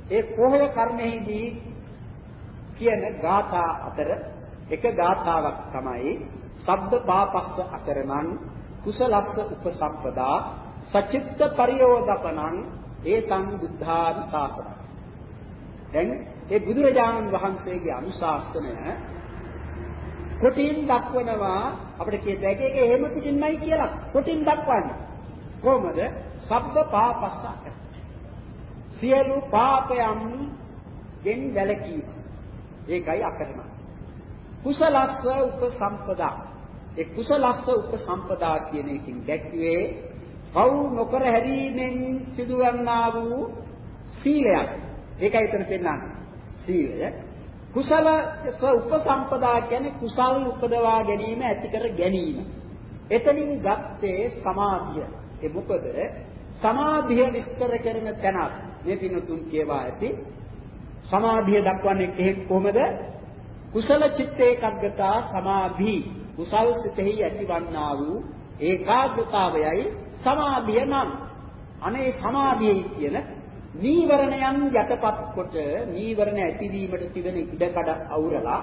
ඒ පොහොය කර්මෙහිදී කියන ගාථා අතර එක ගාථාවක් තමයි සබ්බ පාපස්ස අකරණං කුසලස්ස උපසම්පදා සචිත්ත පරියෝදපනං ඒතං බුද්ධාදි ශාසනං දැන් ඒ බුදුරජාණන් වහන්සේගේ අනුශාසනය කොටින් දක්වනවා අපිට කියත හැකි ඒක එහෙම පිටින්මයි කියලා. කොටින් දක්වන්නේ. කොහොමද? සබ්බ පාපස්සක සියලු පාපයන් ගෙන් වැළකීම. ඒකයි අකරණ කුසලස්ස උපසම්පදා ඒ කුසලස්ස උපසම්පදා කියන එකකින් දැක්වේ පව් නොකර හැරීමෙන් සිදුවන්නා වූ සීලයක් ඒකයි එතන පෙන්නන්නේ සීලය කුසල උපසම්පදා කියන්නේ කුසල් උපදවා ගැනීම ඇති කර ගැනීම. එතනින් ගත්තේ සමාධිය. ඒ මොකද සමාධිය විස්තර කරන තැනක් මේ පින්තුන් කියවා ඇති. සමාධිය දක්වන්නේ කොහොමද? කුසල චිත්ත ඒකග්ගතා සමාධි. කුසල් සිතෙහි ඇතිවන්නා වූ ඒකාග්‍රතාවයයි සමාධිය නම්. අනේ සමාධියයි කියන නීවරණයන් යටපත් කොට නීවරණ ඇතිවීමට තිබෙන ඉඩකඩ අවුරලා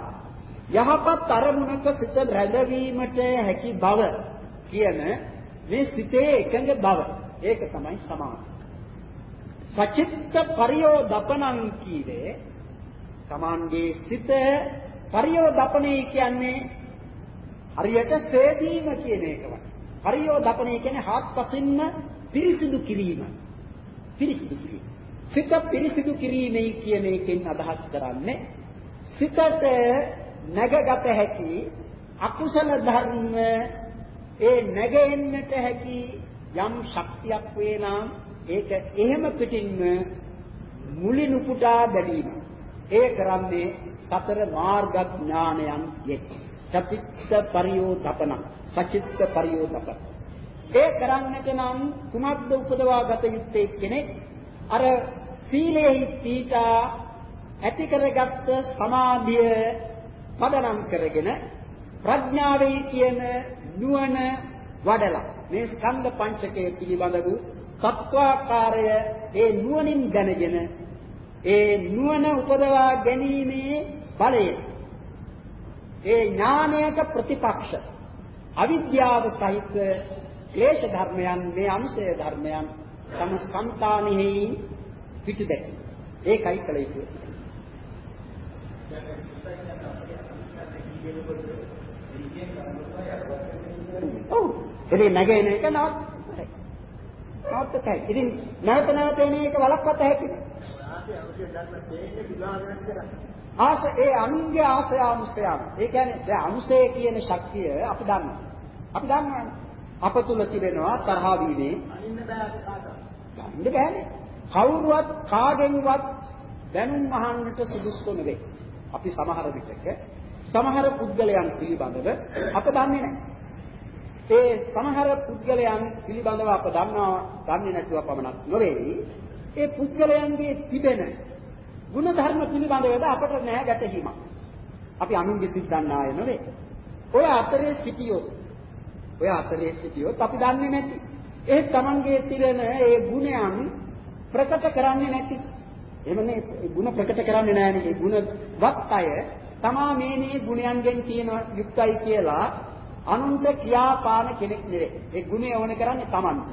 යහපත් අරමුණක සිත රැඳවීමට හැකි බව කියන මේ සිතේ එකඟ බව ඒක තමයි සමාධි. සචිත්ත පරියෝදපණං කීවේ සමාන්ගේ සිත පරියෝදපණේ කියන්නේ හරියට සේදීම කියන එකමයි. පරියෝදපණේ කියන්නේ හත්පසින්ම පිරිසිදු කිරීම. පිරිසිදු කිරීම. සිත පිරිසිදු කිරීමයි කියන එකෙන් අදහස් කරන්නේ සිතට නැගගත හැකි අකුසල ධර්ම ඒ නැගෙන්නට හැකි යම් ශක්තියක් වේ නම් ඒක එහෙම පිටින්ම මුලින් උපුටා බැලීම. ඒ කරන්නේ සතර මාර්ග ඥානයන් යෙක්. සචිත්ත පරියෝතපන සචිත්ත පරියෝතපන. ඒ කරන්නට නම් කුමක්ද උපදවා ගත යුත්තේ කෙනෙක් අර සීලෙහි පීඨා ඇති කරගත් සමාධිය පදනම් කරගෙන ප්‍රඥාවේ කියන නුවණ වඩලා මේ ස්කන්ධ පංචකය පිළිබඳ වූ තත්වාකාරය ඒ නුවණින් දැනගෙන ඒ නුවණ උපදවා ගැනීමේ බලය ඒ ඥානයක ප්‍රතිපක්ෂ අවිද්‍යාව සහිත ක්ලේශ ධර්මයන් මේ අනුසය ධර්මයන් තම සංකානෙහි පිටුදැක. ඒකයි කළ යුතු. ඔව්. ඉතින් නැගෙන එක නවත්තයි. නවත්තයි. ඉතින් නැවත නැවත එන එක වළක්වත හැකිද? ආස ඒ අනුන්ගේ ආසය අනුසයම. ඒ කියන්නේ දැන් අනුසය කියන ශක්තිය අපි දන්නවා. අපි දන්නවා. අප තුල තිබෙනවා තරහ වීමේ අනින්න බෑ කාටවත්. ගන්න බෑනේ. කවුරුවත් කාගෙන්වත් දැනුම් අහන්නට සුදුසු නෙවෙයි. අපි සමහර විටක සමහර පුද්ගලයන් පිළිබඳව අප දන්නේ නැහැ. ඒ සමහර පුද්ගලයන් පිළිබඳව අප දන්නවා දන්නේ නැතුව පමණක් නොවේ. ඒ පුද්ගලයන්ගේ තිබෙන ගුණ ධර්ම පිළිබඳවද අපට නැහැ ගැටහීමක්. අපි අනුන්ගේ සිත් දන්න අය නෙවෙයි. ඔය අතරේ සිටියොත් ඔය අතරේ සිටියොත් අපි දන්නේ නැති. ඒ තමන්ගේ තිරෙන ඒ ගුණයන් ප්‍රකට කරන්නේ නැති. එහෙමනේ ಗುಣ ප්‍රකට කරන්නේ නැහැනේ. ඒ ගුණවත් අය තමා මේ මේ ගුණයන්ගෙන් තියෙන යුක්තයි කියලා අනුන්ට කියාපාන කෙනෙක් නෙවෙයි. ඒ ගුණය ඕන කරන්නේ තමන්ට.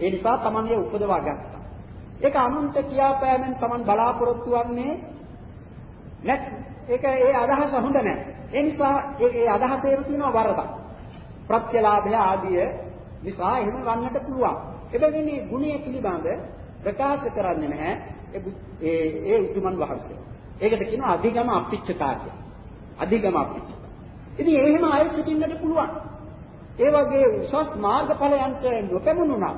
ඒ නිසා තමන්ගේ උපදවා ගත්තා. ඒක අනුන්ට කියාපෑමෙන් තමන් බලාපොරොත්තු වෙන්නේ නැත්. ඒක ඒ අදහස හොඳ නැහැ. ඒ නිසා ඒ අදහසේම තියෙන වරදක්. ප්‍රත්‍යලාභය ආදිය නිසා එහෙම වන්නට පුළුවන්. එබැවින් මේ ගුණය පිළිබඳ ප්‍රකාශ කරන්නේ නැහැ ඒ ඒ උතුමන් වහන්සේ. ඒකට කියනවා අධිගම අපිච්චතා කියලා. අධිගම අපිච්චතා. ඉතින් එහෙම අය සිටින්නට පුළුවන්. ඒ වගේ උසස් මාර්ගඵලයන්ට නොපැමුණුණා.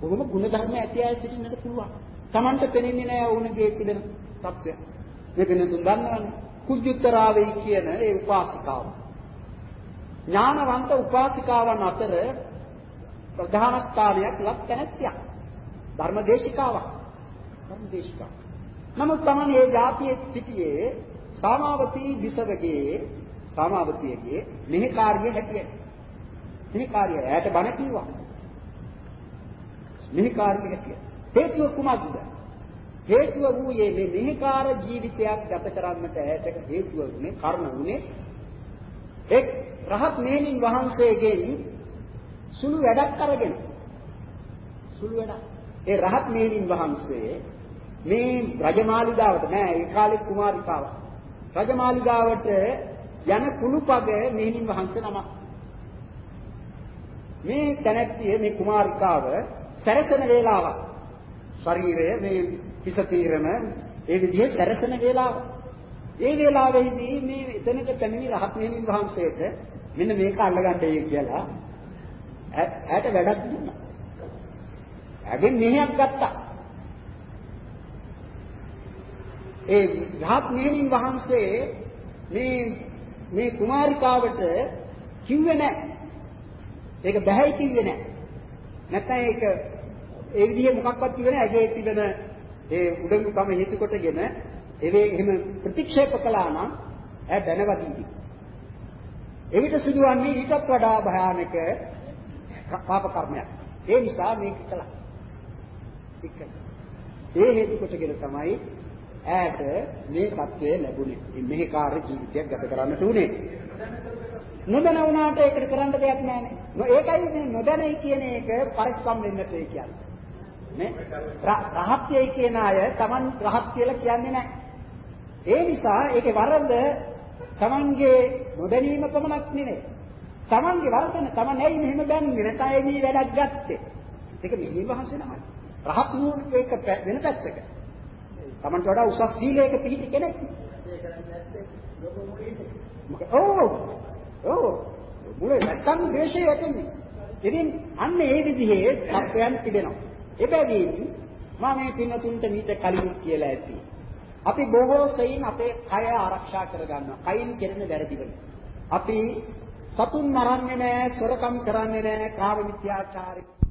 කොහොම ගුණ ධර්ම ඇති අය සිටින්නට පුළුවන්. Tamanට පෙනෙන්නේ නැහැ වුණගේ තිබෙන තත්ත්වය. මේ වෙන තුන් දන්නවනේ. කුජුත්තරාවේ කියන ඒ උපාසිකාව. ඥානවන්ත උපාසිකාවන් අතර ප්‍රධාන ස්ථානයක් ලක් තැනැත්තියක්. ධර්මදේශිකාවක්. ධර්මදේශිකාව. නමුත් තමයි මේ જાතියේ සිටියේ සාමාවතී විසවගේ සාමාවතියගේ මෙහි කාර්ය හැටියට. මෙහි කාර්ය ඈට බණ කිව්වා. මෙහි කාර්ය හැටියට. හේතුව කුමක්ද? හේතුව වූයේ මේ මෙහිකාර ජීවිතයක් ගත කරන්නට ඈට හේතුව වුණේ කර්ම වුණේ එක් රහත් මේනින් වහන්සේගෙන් සුළු වැඩක් අරගෙන සුළු වැඩක් ඒ රහත් මේනින් වහන්සේ මේ රජමාලිගාවට නෑ ඒ කාලේ කුමාරිකාවක් රජමාලිගාවට යන කුණුපග මෙහෙණින් වහන්සේ නමක්. මේ තැනැත්තිය මේ කුමාරිකාව සැරසෙන වේලාවක්. ශරීරය මේ හිස තීරණ ඒ විදිහේ සැරසෙන වේලාව. ඒ වේලාවෙහිදී මේ එතනට පැමිණි රහත් මෙහෙණින් වහන්සේට මෙන්න මේක අල්ලගන්නයි කියලා ඈට වැඩක් දුන්නා. ඇගෙන් මෙහෙයක් ගත්තා. ඒ රහත් මෙහෙණින් වහන්සේ මේ මේ කුමාරිකාවට කිව්වේ නැහැ. ඒක බෑයි කිව්වේ නැහැ. නැත්නම් ඒක ඒ විදිහේ මොකක්වත් කිව්වේ නැහැ. ඇගේ තිබෙන ඒ උඩඟුකම හේතු කොටගෙන එවේ එහෙම ප්‍රතික්ෂේප කළා නම් ඈ දැනවදී. එවිට සිදුවන්නේ ඊටත් වඩා භයානක පාප කර්මයක්. ඒ නිසා මේක කළා. එක. ඒ හේතු කොටගෙන තමයි ඈට මේ தත්වය ලැබුණේ. මේ කාර්ය ජීවිතයක් ගත කරන්නට උනේ. නොදැන වුණාට ඒකට කරන්න දෙයක් නැහැ නේ. ඒකයි මේ නොදැනයි කියන එක පරිස්සම් වෙන්නට ඒ කියන්නේ. නේ? රහත්යයි කියන අය Taman රහත් කියලා කියන්නේ නැහැ. ඒ නිසා ඒකේ වරද Tamanගේ නොදැනීම පමණක් නෙවෙයි. Tamanගේ වරදන Taman ඇයි මෙහෙම බැන්නේ නැත්නම් ඇයි මේ වැඩක් ගත්තේ? ඒක මෙහෙම වහන්සේ නමයි. රහත් නූන ඒක වෙන පැත්තක. Tamanට වඩා උසස් සීලයක පිහිටි කෙනෙක්. ඔව්. ඔව්. මුලේ නැත්තම් ද්වේෂය ඇතිනේ. ඉතින් අන්න ඒ විදිහේ තත්ත්වයන් තිබෙනවා. එබැවින් මම මේ පින්නතුන්ට මීට කලින් කියලා ඇති. අපි බොහෝ සෙයින් අපේ කය ආරක්ෂා කරගන්නවා. කයින් කෙරෙන වැරදි වලින්. අපි සතුන් මරන්නේ නැහැ, සොරකම් කරන්නේ නැහැ, කාම මිත්‍යාචාරී